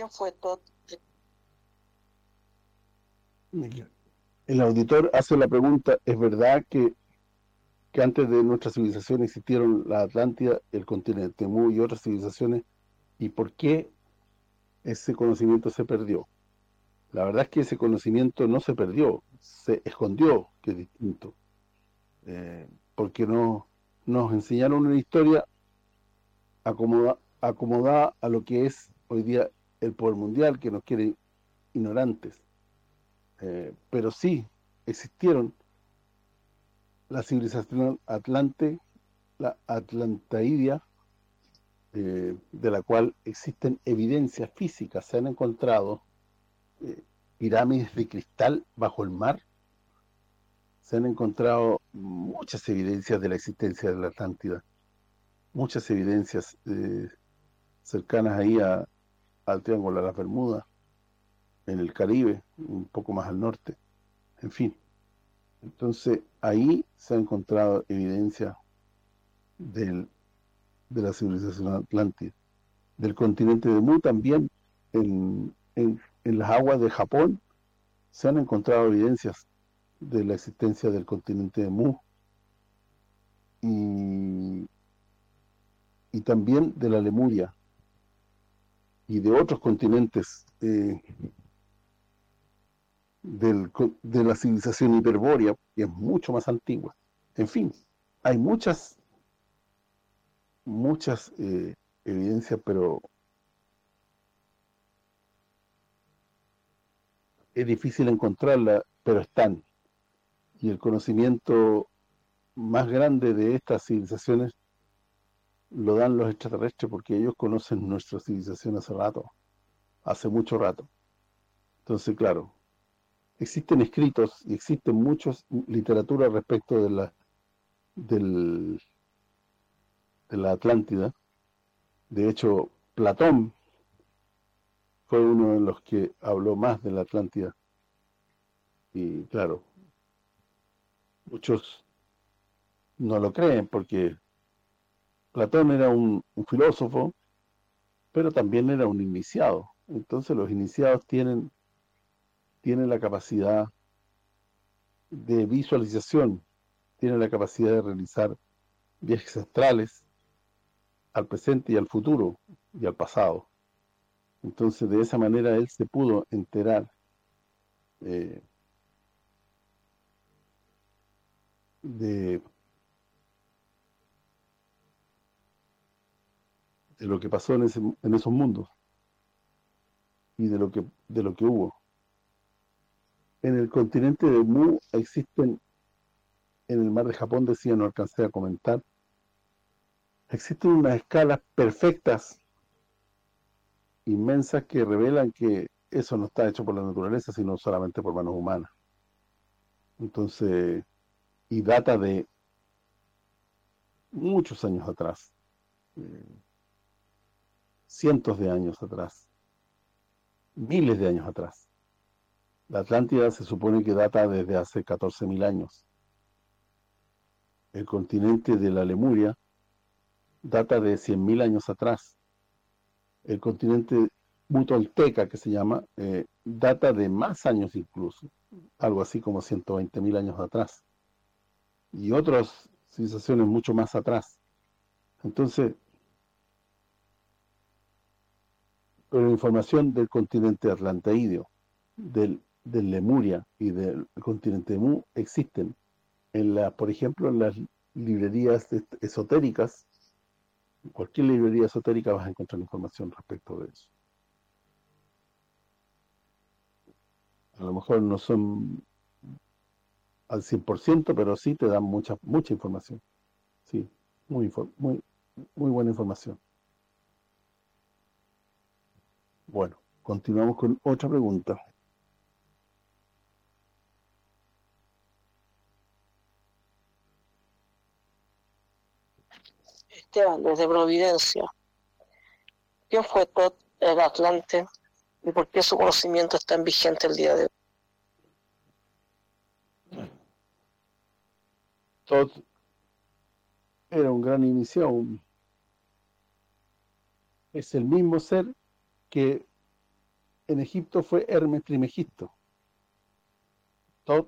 ¿Quién fue Todd? El auditor hace la pregunta, ¿es verdad que, que antes de nuestra civilización existieron la Atlántida, el continente Mu y otras civilizaciones? ¿Y por qué ese conocimiento se perdió. La verdad es que ese conocimiento no se perdió, se escondió, que es distinto. Eh, porque no nos enseñaron una historia acomodada a lo que es hoy día el poder mundial, que nos quiere ignorantes. Eh, pero sí, existieron la civilización atlante, la atlantaidia, eh, de la cual existen evidencias físicas. Se han encontrado eh, pirámides de cristal bajo el mar. Se han encontrado muchas evidencias de la existencia de la Atlántida. Muchas evidencias cercanas ahí al Triángulo de las Bermudas en el Caribe, un poco más al norte, en fin. Entonces, ahí se ha encontrado evidencia del, de la civilización atlántica. Del continente de Mu también, en, en, las aguas de Japón, se han encontrado evidencias de la existencia del continente de Mu y, y también de la Lemuria y de otros continentes eh, de la civilización hiperbórea, que es mucho más antigua. En fin, hay muchas muchas eh, evidencias, pero es difícil encontrarla, pero están. Y el conocimiento más grande de estas civilizaciones lo dan los extraterrestres porque ellos conocen nuestra civilización hace rato, hace mucho rato. Entonces, claro, existen escritos y existen muchos literatura respecto de la del de la Atlántida. De hecho, Platón fue uno de los que habló más de la Atlántida. Y claro, muchos no lo creen porque Platón era un, filósofo, pero también era un iniciado. Entonces los iniciados tienen tiene la capacidad de visualización, tiene la capacidad de realizar viajes astrales al presente y al futuro y al pasado. Entonces, de esa manera él se pudo enterar eh, de, de lo que pasó en, en esos mundos y de lo que de lo que hubo en el continente de Mu existen, en el mar de Japón decía, no alcancé a comentar, existen unas escalas perfectas, inmensas, que revelan que eso no está hecho por la naturaleza, sino solamente por manos humanas. Entonces, y data de muchos años atrás, eh, cientos de años atrás, miles de años atrás. La Atlántida se supone que data desde hace 14.000 años. El continente de la Lemuria data de 100.000 años atrás. El continente Mutolteca, que se llama, eh, data de más años incluso, algo así como 120.000 años atrás. Y otras civilizaciones mucho más atrás. Entonces, la información del continente atlanteídeo, del de Lemuria y del continente Mu existen. En la, por ejemplo, en las librerías esotéricas, en cualquier librería esotérica vas a encontrar información respecto de eso. A lo mejor no son al 100%, pero sí te dan mucha mucha información. Sí, muy muy muy buena información. Bueno, continuamos con otra pregunta. Esteban, desde Providencia. ¿Quién fue Todd el Atlante y por qué su conocimiento está en vigente el día de hoy? Todd era un gran iniciado. Es el mismo ser que en Egipto fue Hermes Trimegisto. Todd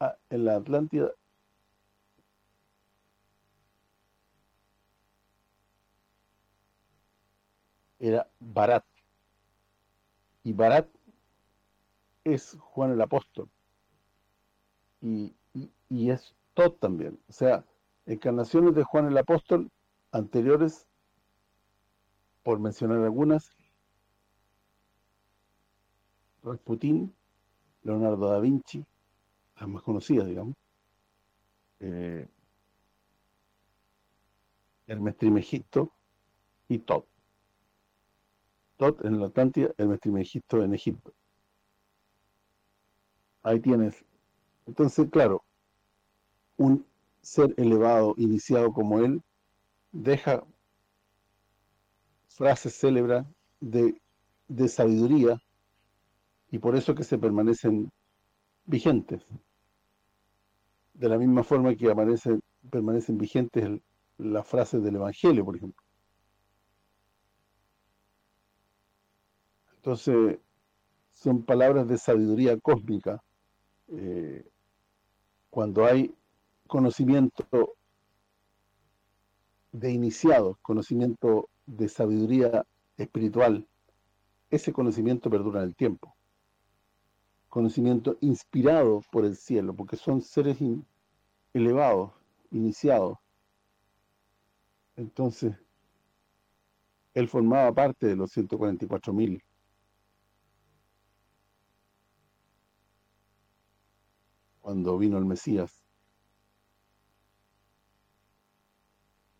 ah, en la Atlántida era Barat. y Barat es Juan el Apóstol. Y, y, es Tot también. O sea, encarnaciones de Juan el Apóstol anteriores, por mencionar algunas, Rasputín, Leonardo da Vinci, las más conocidas, digamos, eh, Hermes Trismegisto y Tot. Tot en la Atlántida, Hermes Trismegisto en Egipto. Ahí tienes. Entonces, claro, un ser elevado, iniciado como él, deja frases célebres de, de sabiduría y por eso que se permanecen vigentes. De la misma forma que permanecen vigentes las frases del Evangelio, por ejemplo. Entonces, son palabras de sabiduría cósmica. Eh, cuando hay conocimiento de iniciados, conocimiento de sabiduría espiritual, ese conocimiento perdura en el tiempo conocimiento inspirado por el cielo, porque son seres elevados, iniciados. Entonces, él formaba parte de los 144.000. Cuando vino el Mesías,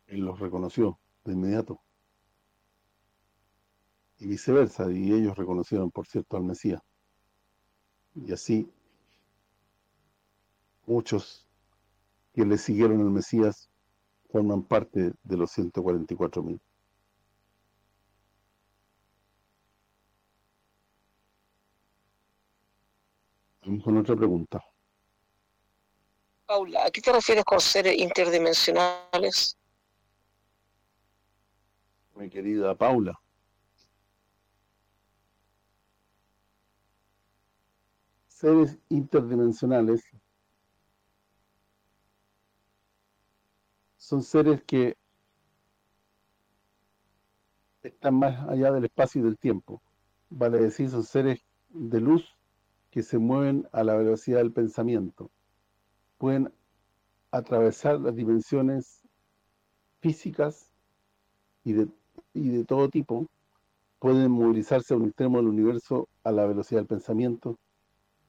él los reconoció de inmediato. Y viceversa, y ellos reconocieron, por cierto, al Mesías. Y así, muchos que le siguieron al Mesías forman parte de los 144.000. Vamos con otra pregunta. Paula, ¿a qué te refieres con seres interdimensionales? Mi querida Paula, seres interdimensionales son seres que están más allá del espacio y del tiempo. Vale decir, son seres de luz que se mueven a la velocidad del pensamiento. Pueden atravesar las dimensiones físicas y de, todo tipo. Pueden movilizarse a un extremo del universo a la velocidad del pensamiento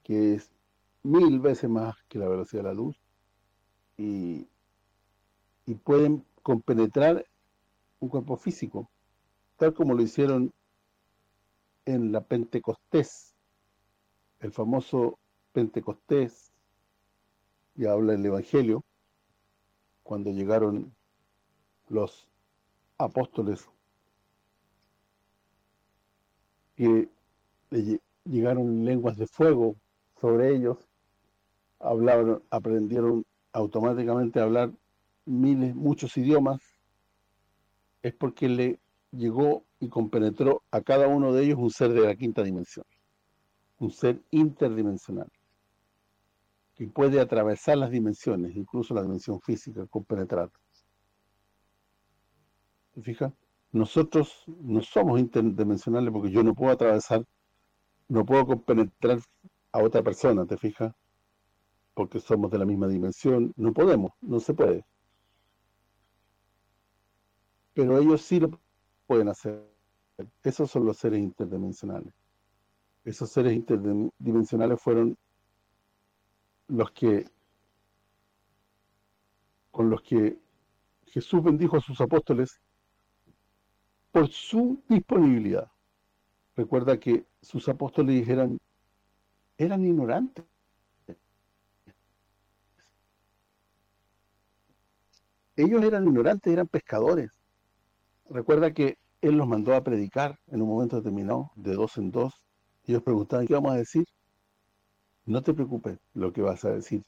que es mil veces más que la velocidad de la luz. Y, y pueden compenetrar un cuerpo físico, tal como lo hicieron en la Pentecostés, el famoso Pentecostés, y habla el Evangelio, cuando llegaron los apóstoles que llegaron lenguas de fuego sobre ellos, hablaron, aprendieron automáticamente a hablar miles, muchos idiomas, es porque le llegó y compenetró a cada uno de ellos un ser de la quinta dimensión, un ser interdimensional, que puede atravesar las dimensiones, incluso la dimensión física, compenetrar. ¿Te fijas? Nosotros no somos interdimensionales porque yo no puedo atravesar, no puedo compenetrar a otra persona, ¿te fijas? Porque somos de la misma dimensión, no podemos, no se puede. Pero ellos sí lo pueden hacer. Esos son los seres interdimensionales. Esos seres interdimensionales fueron los que con los que Jesús bendijo a sus apóstoles por su disponibilidad. Recuerda que sus apóstoles dijeron, eran ignorantes. Ellos eran ignorantes, eran pescadores. Recuerda que Él los mandó a predicar en un momento determinado, de dos en dos. Ellos preguntaban, ¿qué vamos a decir? No te preocupes lo que vas a decir.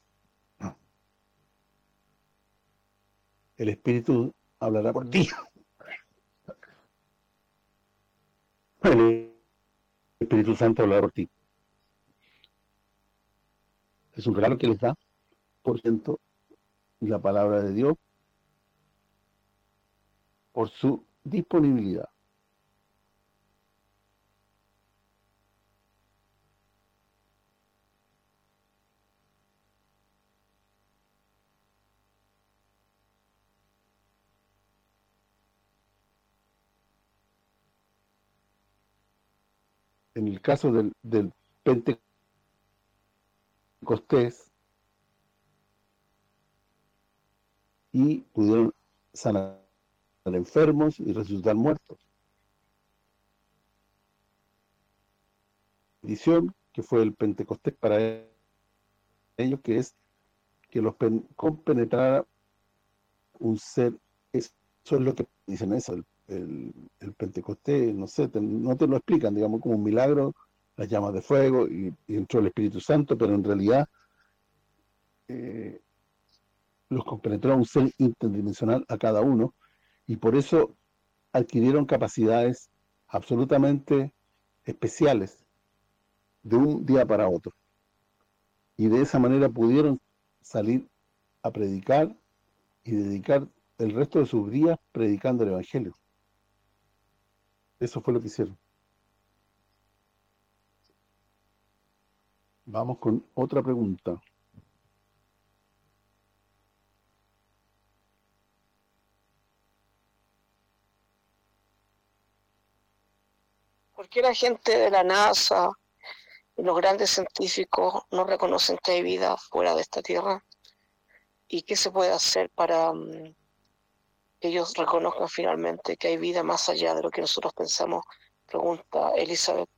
El Espíritu hablará por ti. El Espíritu Santo hablará por ti es un regalo que les da, por ciento, la palabra de Dios por su disponibilidad. En el caso del, del Pentecostés, y pudieron sanar enfermos y resucitar muertos. Edición que fue el Pentecostés para ellos, que es que los compenetrara un ser, eso es lo que dicen eso, el, el, Pentecostés, no sé, no te lo explican, digamos, como un milagro, las llamas de fuego y, entró el Espíritu Santo, pero en realidad eh, los compenetró un ser interdimensional a cada uno, y por eso adquirieron capacidades absolutamente especiales de un día para otro. Y de esa manera pudieron salir a predicar y dedicar el resto de sus días predicando el Evangelio. Eso fue lo que hicieron. Vamos con otra pregunta. ¿Por qué la gente de la NASA y los grandes científicos no reconocen que hay vida fuera de esta Tierra? ¿Y qué se puede hacer para mm, que ellos reconozcan finalmente que hay vida más allá de lo que nosotros pensamos? Pregunta Elizabeth.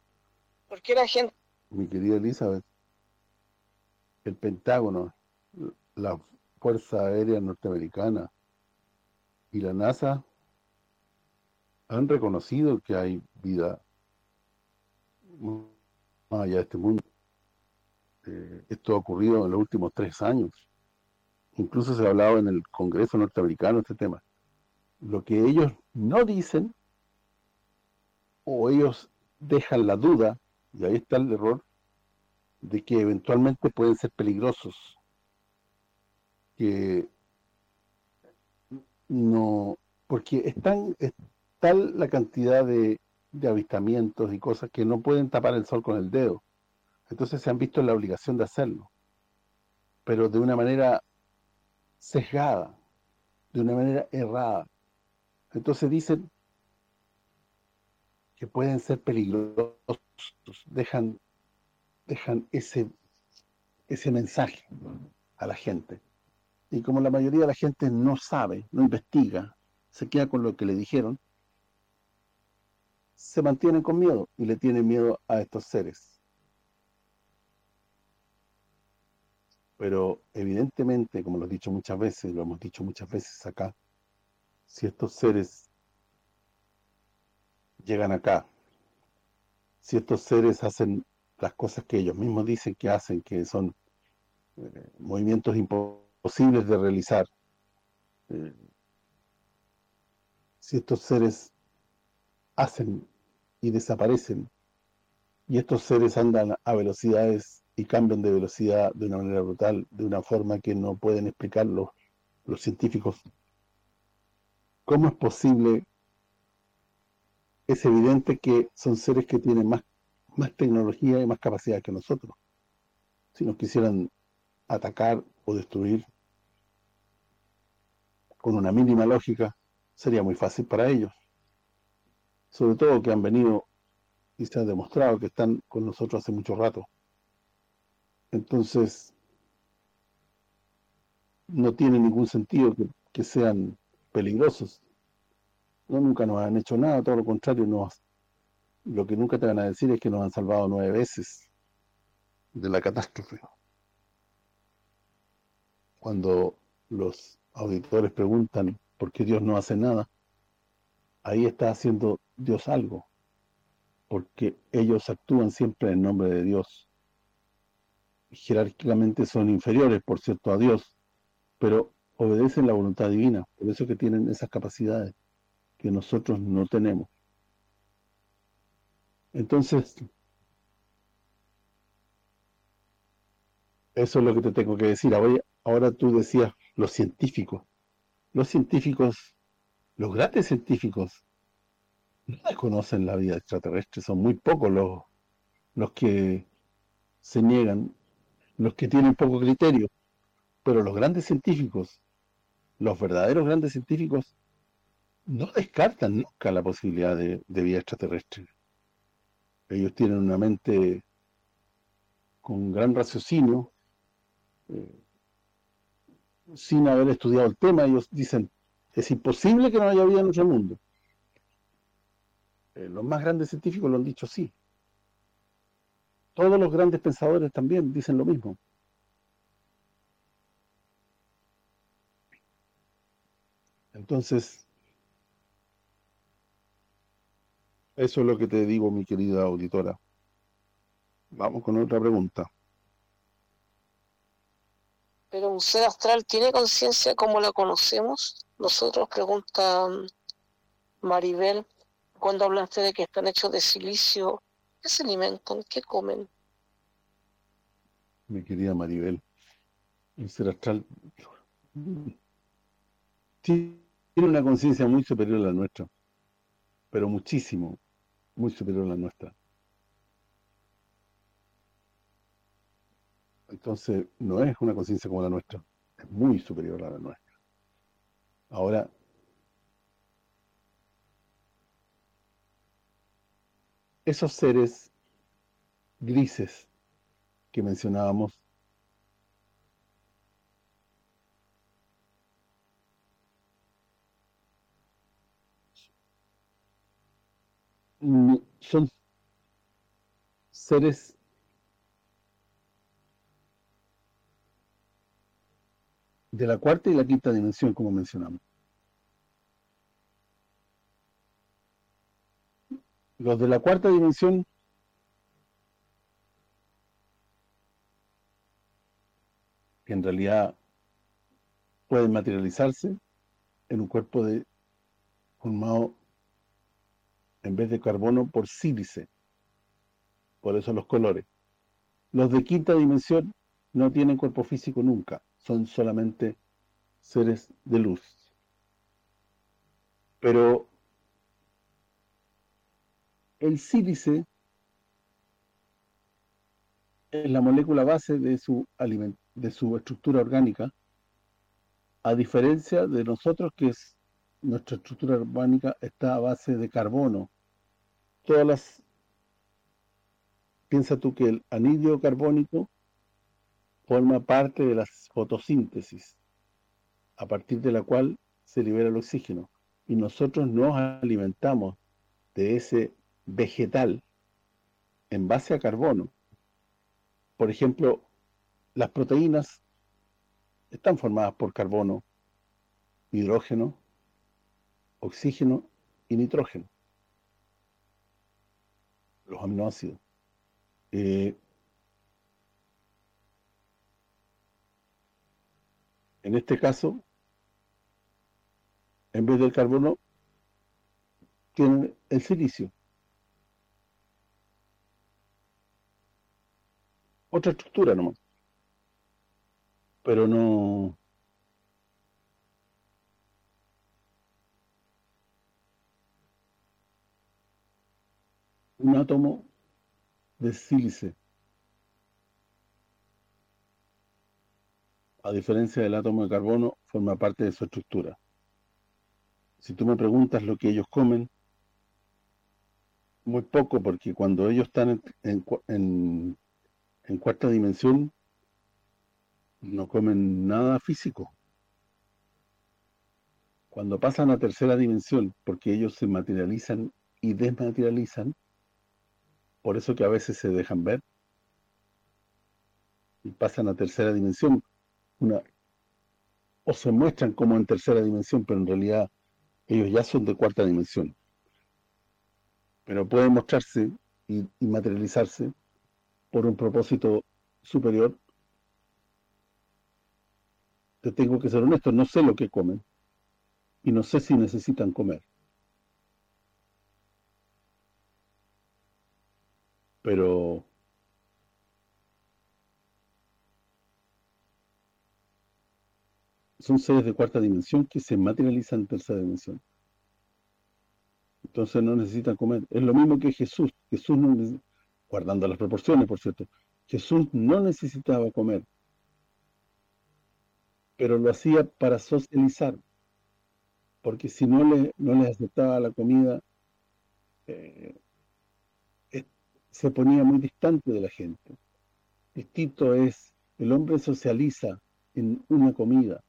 ¿Por qué la gente... Mi querida Elizabeth, el Pentágono, la Fuerza Aérea Norteamericana y la NASA han reconocido que hay vida más allá de este mundo. Eh, esto ha ocurrido en los últimos tres años. Incluso se ha hablado en el Congreso norteamericano este tema. Lo que ellos no dicen, o ellos dejan la duda, y ahí está el error, de que eventualmente pueden ser peligrosos. Que no, porque están, es tal la cantidad de, de avistamientos y cosas que no pueden tapar el sol con el dedo. Entonces se han visto la obligación de hacerlo. Pero de una manera sesgada, de una manera errada. Entonces dicen que pueden ser peligrosos, dejan dejan ese ese mensaje a la gente. Y como la mayoría de la gente no sabe, no investiga, se queda con lo que le dijeron, se mantienen con miedo y le tienen miedo a estos seres. Pero evidentemente, como lo he dicho muchas veces, lo hemos dicho muchas veces acá, si estos seres llegan acá, si estos seres hacen las cosas que ellos mismos dicen que hacen, que son eh, movimientos imposibles de realizar, eh, si estos seres hacen y desaparecen, y estos seres andan a velocidades y cambian de velocidad de una manera brutal, de una forma que no pueden explicarlo los científicos. ¿Cómo es posible? Es evidente que son seres que tienen más, más tecnología y más capacidad que nosotros. Si nos quisieran atacar o destruir con una mínima lógica, sería muy fácil para ellos. Sobre todo que han venido y se ha demostrado que están con nosotros hace mucho rato. Entonces, no tiene ningún sentido que, sean peligrosos. No, nunca nos han hecho nada, todo lo contrario, nos, lo que nunca te van a decir es que nos han salvado nueve veces de la catástrofe. Cuando los auditores preguntan por qué Dios no hace nada, ahí está haciendo Dios algo, porque ellos actúan siempre en nombre de Dios jerárquicamente son inferiores, por cierto, a Dios, pero obedecen la voluntad divina, por eso que tienen esas capacidades que nosotros no tenemos. Entonces, eso es lo que te tengo que decir. Ahora, tú decías, los científicos. Los científicos, los grandes científicos, no desconocen la vida extraterrestre, son muy pocos los, los que se niegan los que tienen poco criterio, pero los grandes científicos, los verdaderos grandes científicos, no descartan nunca la posibilidad de, vida extraterrestre. Ellos tienen una mente con gran raciocinio, eh, sin haber estudiado el tema, ellos dicen, es imposible que no haya vida en otro mundo. Eh, los más grandes científicos lo han dicho así. Todos los grandes pensadores también dicen lo mismo. Entonces, eso es lo que te digo, mi querida auditora. Vamos con otra pregunta. ¿Pero un ser astral tiene conciencia como la conocemos? Nosotros, pregunta mm, Maribel, cuando hablaste de que están hechos de silicio, ¿qué se alimentan? ¿Qué comen? Mi querida Maribel, un ser astral tiene una conciencia muy superior a la nuestra, pero muchísimo, muy superior a la nuestra. Entonces, no es una conciencia como la nuestra, es muy superior a la nuestra. Ahora, esos seres grises que mencionábamos, son seres de la cuarta y la quinta dimensión, como mencionamos. Los de la cuarta dimensión que en realidad pueden materializarse en un cuerpo de formado en vez de carbono por sílice. Por eso los colores. Los de quinta dimensión no tienen cuerpo físico nunca son solamente seres de luz. Pero el sílice es la molécula base de su, de su estructura orgánica, a diferencia de nosotros que es, nuestra estructura orgánica está a base de carbono. Todas las... Piensa tú que el anidrio carbónico forma parte de la fotosíntesis, a partir de la cual se libera el oxígeno. Y nosotros nos alimentamos de ese vegetal en base a carbono. Por ejemplo, las proteínas están formadas por carbono, hidrógeno, oxígeno y nitrógeno. Los aminoácidos. Eh, En este caso, en vez del carbono, tienen el silicio. Otra estructura nomás. Pero no... Un átomo de sílice. a diferencia del átomo de carbono, forma parte de su estructura. Si tú me preguntas lo que ellos comen, muy poco, porque cuando ellos están en, cuarta dimensión, no comen nada físico. Cuando pasan a tercera dimensión, porque ellos se materializan y desmaterializan, por eso que a veces se dejan ver, y pasan a tercera dimensión, o se muestran como en tercera dimensión, pero en realidad ellos ya son de cuarta dimensión. Pero pueden mostrarse y, y materializarse por un propósito superior. Te tengo que ser honesto, no sé lo que comen y no sé si necesitan comer. Pero son seres de cuarta dimensión que se materializan en tercera dimensión. Entonces no necesitan comer. Es lo mismo que Jesús. Jesús, no, guardando las proporciones, por cierto, Jesús no necesitaba comer, pero lo hacía para socializar, porque si no le no les aceptaba la comida, eh, se ponía muy distante de la gente. Distinto es, el hombre socializa en una comida.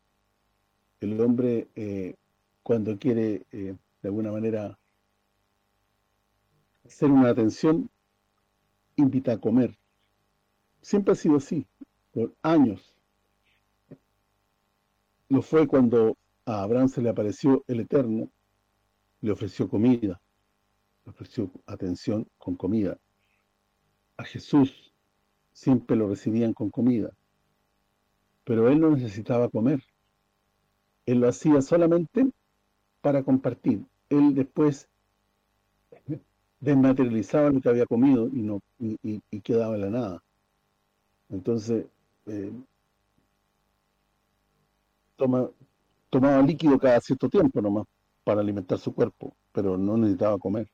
El hombre eh, cuando quiere, eh, de alguna manera, hacer una atención, invita a comer. Siempre ha sido así, por años. Lo fue cuando a Abraham se le apareció el Eterno, le ofreció comida, le ofreció atención con comida. A Jesús siempre lo recibían con comida, pero él no necesitaba comer. Él lo hacía solamente para compartir. Él después desmaterializaba lo que había comido y no y, quedaba la nada. Entonces, eh, toma, tomaba líquido cada cierto tiempo nomás para alimentar su cuerpo, pero no necesitaba comer.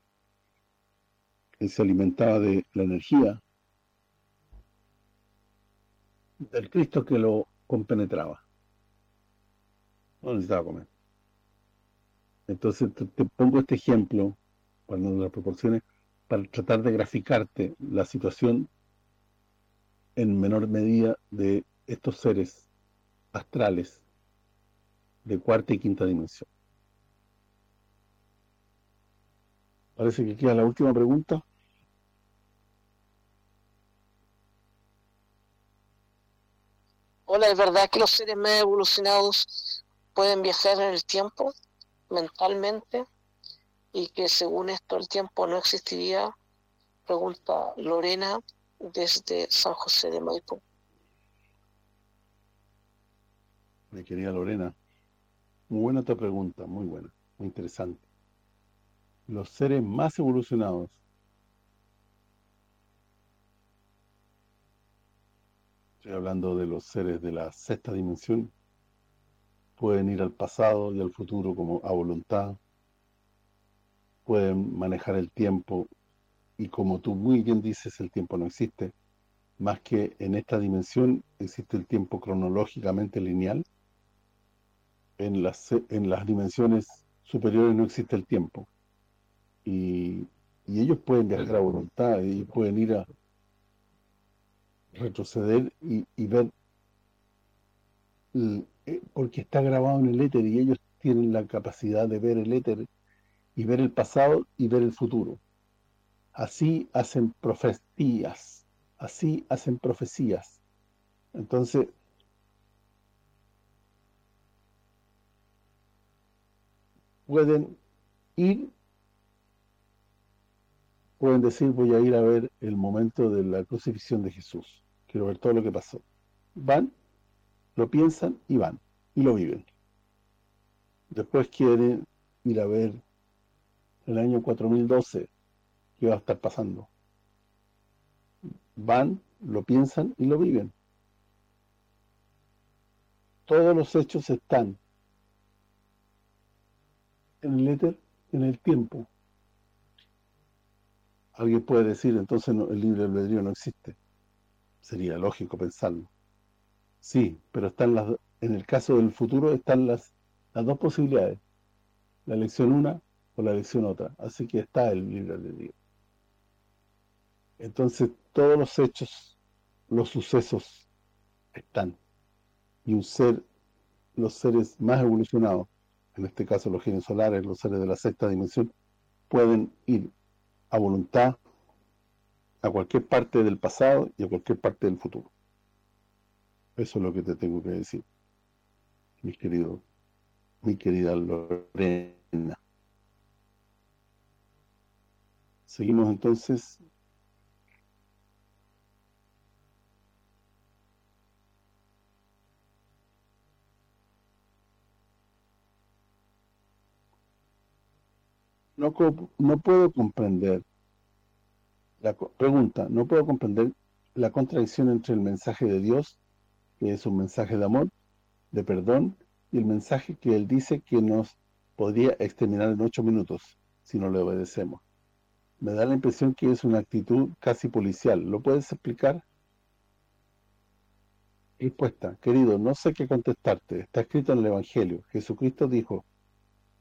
Se alimentaba de la energía del Cristo que lo compenetraba. No necesitaba comer. Entonces te, pongo este ejemplo, cuando las proporciones, para tratar de graficarte la situación en menor medida de estos seres astrales de cuarta y quinta dimensión. Parece que queda la última pregunta. Hola, ¿es verdad que los seres más evolucionados pueden viajar en el tiempo, mentalmente, y que según esto el tiempo no existiría? Pregunta Lorena desde San José de Maipú. Mi querida Lorena, muy buena tu pregunta, muy buena, muy interesante. Los seres más evolucionados estoy hablando de los seres de la sexta dimensión, pueden ir al pasado y al futuro como a voluntad, pueden manejar el tiempo y como tú muy bien dices, el tiempo no existe, más que en esta dimensión existe el tiempo cronológicamente lineal, en las, en las dimensiones superiores no existe el tiempo. Y, ellos pueden viajar a voluntad y pueden ir a retroceder y, ver, eh, porque está grabado en el éter y ellos tienen la capacidad de ver el éter y ver el pasado y ver el futuro. Así hacen profecías, así hacen profecías. Entonces, pueden ir, pueden decir, voy a ir a ver el momento de la crucifixión de Jesús. Quiero ver todo lo que pasó. Van, lo piensan y van, y lo viven. Después quieren ir a ver el año 4012, qué va a estar pasando. Van, lo piensan y lo viven. Todos los hechos están en el éter, en el tiempo. Alguien puede decir, entonces el libre albedrío no existe. Sería lógico pensarlo. Sí, pero están las en el caso del futuro están las, las dos posibilidades. La elección una o la elección otra. Así que está el libre albedrío. Entonces todos los hechos, los sucesos están. Y un ser, los seres más evolucionados, en este caso los genios solares, los seres de la sexta dimensión, pueden ir a voluntad a cualquier parte del pasado y a cualquier parte del futuro. Eso es lo que te tengo que decir, mi querido, mi querida Lorena. Seguimos entonces no, no puedo comprender, la pregunta, no puedo comprender la contradicción entre el mensaje de Dios, que es un mensaje de amor, de perdón, y el mensaje que Él dice que nos podría exterminar en ocho minutos si no le obedecemos. Me da la impresión que es una actitud casi policial. ¿Lo puedes explicar? Respuesta. Querido, no sé qué contestarte. Está escrito en el Evangelio. Jesucristo dijo,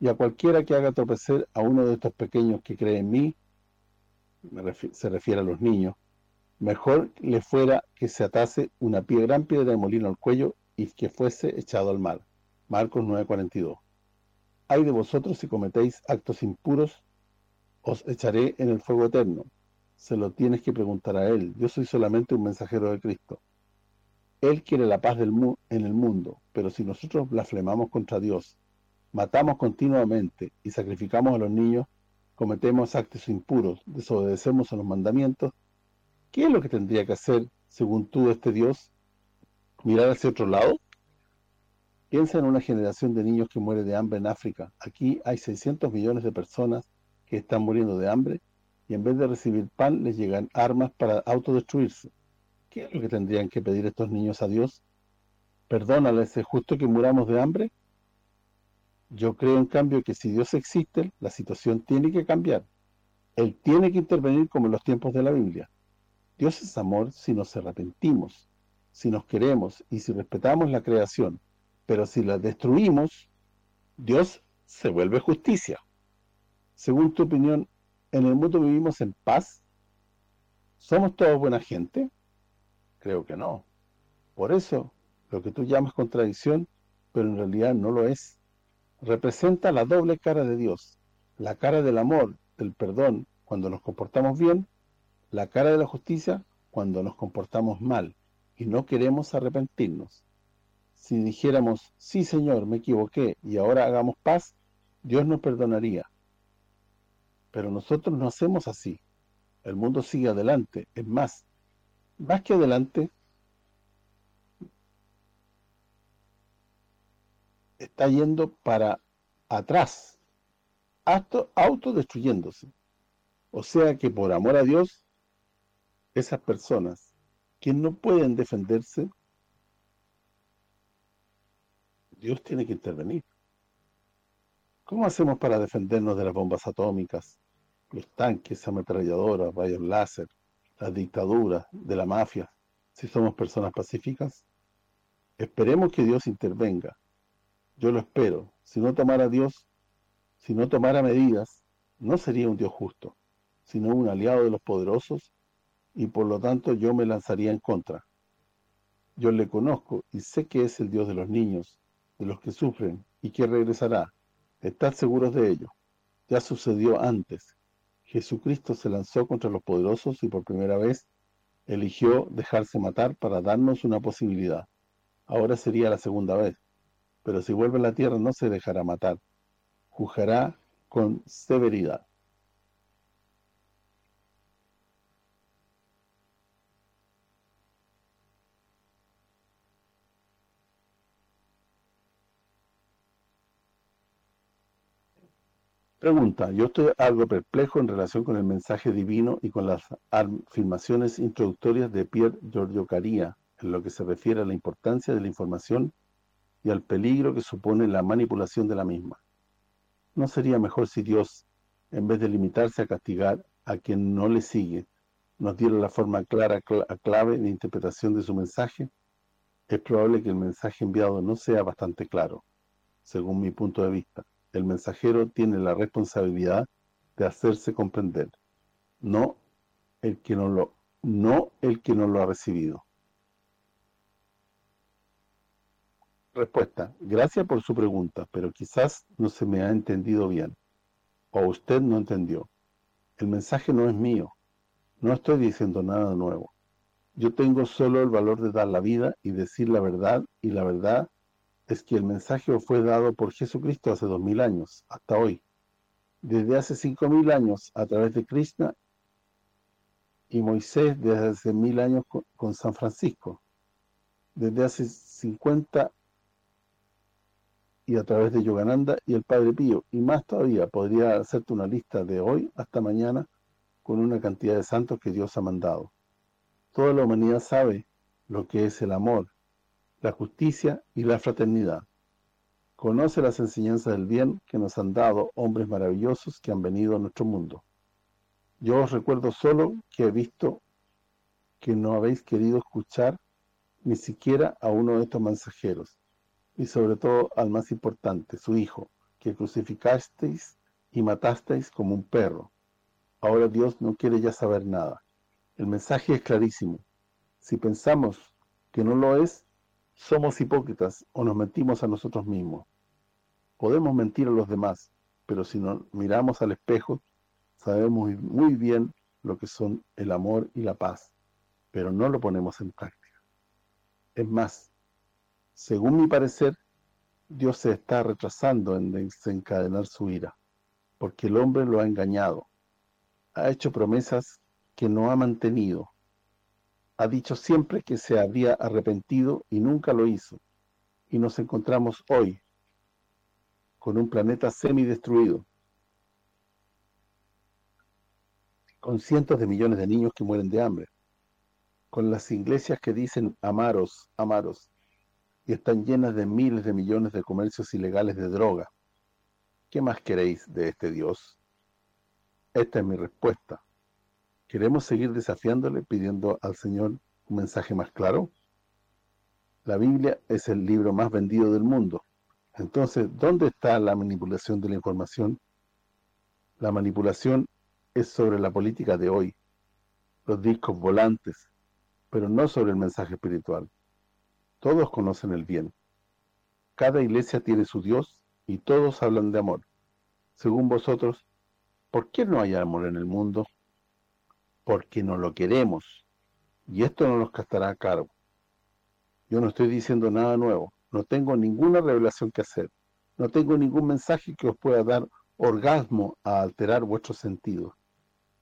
y a cualquiera que haga tropezar a uno de estos pequeños que cree en mí, se refiere a los niños, mejor le fuera que se atase una gran piedra de molino al cuello y que fuese echado al mar. Marcos 9:42 Hay de vosotros si cometéis actos impuros, os echaré en el fuego eterno. Se lo tienes que preguntar a Él. Yo soy solamente un mensajero de Cristo. Él quiere la paz en el mundo, pero si nosotros blasfemamos contra Dios, matamos continuamente y sacrificamos a los niños, cometemos actos impuros, desobedecemos a los mandamientos, ¿qué es lo que tendría que hacer, según tú, este Dios? ¿Mirar hacia otro lado? Piensa en una generación de niños que muere de hambre en África. Aquí hay 600 millones de personas que están muriendo de hambre y en vez de recibir pan les llegan armas para autodestruirse. ¿Qué es lo que tendrían que pedir estos niños a Dios? ¿Perdónales, ¿es justo que muramos de hambre? Yo creo, en cambio, que si Dios existe, la situación tiene que cambiar. Él tiene que intervenir como en los tiempos de la Biblia. Dios es amor si nos arrepentimos, si nos queremos y si respetamos la creación. Pero si la destruimos, Dios se vuelve justicia. Según tu opinión, ¿en el mundo vivimos en paz? ¿Somos todos buena gente? Creo que no. Por eso, lo que tú llamas contradicción, pero en realidad no lo es, representa la doble cara de Dios, la cara del amor, del perdón, cuando nos comportamos bien, la cara de la justicia, cuando nos comportamos mal y no queremos arrepentirnos. Si dijéramos, sí Señor, me equivoqué y ahora hagamos paz, Dios nos perdonaría. Pero nosotros no hacemos así. El mundo sigue adelante. Es más, más que adelante, está yendo para atrás, autodestruyéndose. O sea que por amor a Dios, esas personas que no pueden defenderse, Dios tiene que intervenir. ¿Cómo hacemos para defendernos de las bombas atómicas, los tanques, ametralladoras, rayos láser, las dictaduras, de la mafia, si somos personas pacíficas? Esperemos que Dios intervenga. Yo lo espero. Si no tomara Dios, si no tomara medidas, no sería un Dios justo, sino un aliado de los poderosos, y por lo tanto yo me lanzaría en contra. Yo le conozco y sé que es el Dios de los niños, de los que sufren, y que regresará. Estad seguros de ello. Ya sucedió antes. Jesucristo se lanzó contra los poderosos y por primera vez eligió dejarse matar para darnos una posibilidad. Ahora sería la segunda vez. Pero si vuelve a la tierra no se dejará matar. Juzgará con severidad. Pregunta, yo estoy algo perplejo en relación con el mensaje divino y con las afirmaciones introductorias de Pierre Giorgio Caria, en lo que se refiere a la importancia de la información y al peligro que supone la manipulación de la misma. ¿No sería mejor si Dios, en vez de limitarse a castigar a quien no le sigue, nos diera la forma clara, clave de interpretación de su mensaje? Es probable que el mensaje enviado no sea bastante claro, según mi punto de vista el mensajero tiene la responsabilidad de hacerse comprender, no el que no lo no el que no lo ha recibido. Respuesta. Gracias por su pregunta, pero quizás no se me ha entendido bien. O usted no entendió. El mensaje no es mío. No estoy diciendo nada nuevo. Yo tengo solo el valor de dar la vida y decir la verdad, y la verdad es que el mensaje fue dado por Jesucristo hace dos mil años, hasta hoy. Desde hace cinco mil años, a través de Krishna y Moisés, desde hace mil años con, San Francisco. Desde hace 50 y a través de Yogananda y el Padre Pío. Y más todavía, podría hacerte una lista de hoy hasta mañana con una cantidad de santos que Dios ha mandado. Toda la humanidad sabe lo que es el amor, la justicia y la fraternidad. Conoce las enseñanzas del bien que nos han dado hombres maravillosos que han venido a nuestro mundo. Yo os recuerdo solo que he visto que no habéis querido escuchar ni siquiera a uno de estos mensajeros, y sobre todo al más importante, su hijo, que crucificasteis y matasteis como un perro. Ahora Dios no quiere ya saber nada. El mensaje es clarísimo. Si pensamos que no lo es, somos hipócritas o nos mentimos a nosotros mismos. Podemos mentir a los demás, pero si nos miramos al espejo, sabemos muy bien lo que son el amor y la paz, pero no lo ponemos en práctica. Es más, según mi parecer, Dios se está retrasando en desencadenar su ira, porque el hombre lo ha engañado, ha hecho promesas que no ha mantenido, ha dicho siempre que se habría arrepentido y nunca lo hizo, y nos encontramos hoy con un planeta semi-destruido, con cientos de millones de niños que mueren de hambre, con las iglesias que dicen amaros, amaros, y están llenas de miles de millones de comercios ilegales de droga. ¿Qué más queréis de este Dios? Esta es mi respuesta. ¿Queremos seguir desafiándole pidiendo al Señor un mensaje más claro? La Biblia es el libro más vendido del mundo. Entonces, ¿dónde está la manipulación de la información? La manipulación es sobre la política de hoy, los discos volantes, pero no sobre el mensaje espiritual. Todos conocen el bien. Cada iglesia tiene su Dios y todos hablan de amor. Según vosotros, ¿por qué no hay amor en el mundo? Porque no lo queremos. Y esto no nos castará caro. Yo no estoy diciendo nada nuevo. No tengo ninguna revelación que hacer. No tengo ningún mensaje que os pueda dar orgasmo a alterar vuestros sentidos.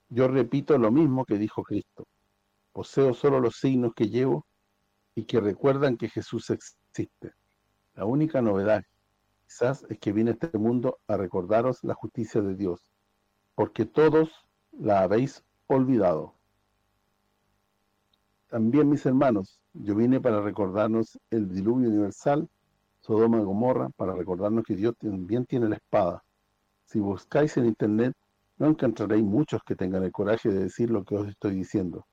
Yo repito lo mismo que dijo Cristo. Poseo solo los signos que llevo y que recuerdan que Jesús existe. La única novedad quizás es que viene este mundo a recordaros la justicia de Dios, porque todos la habéis olvidado. También, mis hermanos, yo vine para recordarnos el diluvio universal, Sodoma y Gomorra, para recordarnos que Dios también tiene la espada. Si buscáis en internet, no encontraréis muchos que tengan el coraje de decir lo que os estoy diciendo.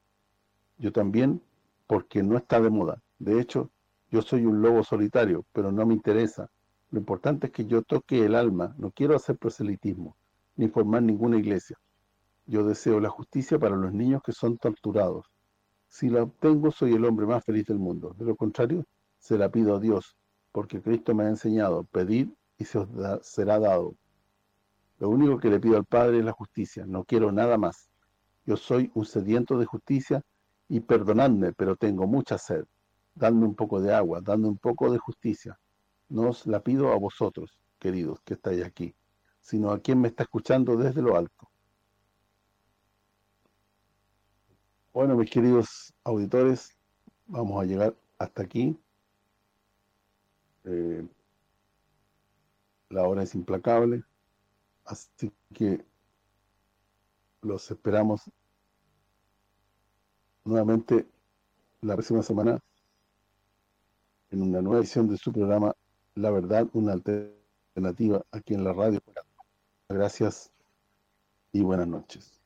Yo también porque no está de moda. De hecho, yo soy un lobo solitario, pero no me interesa. Lo importante es que yo toque el alma, no quiero hacer proselitismo, ni formar ninguna iglesia. Yo deseo la justicia para los niños que son torturados. Si la obtengo, soy el hombre más feliz del mundo. De lo contrario, se la pido a Dios, porque Cristo me ha enseñado, pedir y se os será dado. Lo único que le pido al Padre es la justicia, no quiero nada más. Yo soy un sediento de justicia y perdonadme, pero tengo mucha sed. Dadme un poco de agua, dadme un poco de justicia. No os la pido a vosotros, queridos, que estáis aquí, sino a quien me está escuchando desde lo alto. Bueno, mis queridos auditores, vamos a llegar hasta aquí. Eh, la hora es implacable, así que los esperamos nuevamente la próxima semana en una nueva edición de su programa La Verdad, una alternativa aquí en la radio. Gracias y buenas noches.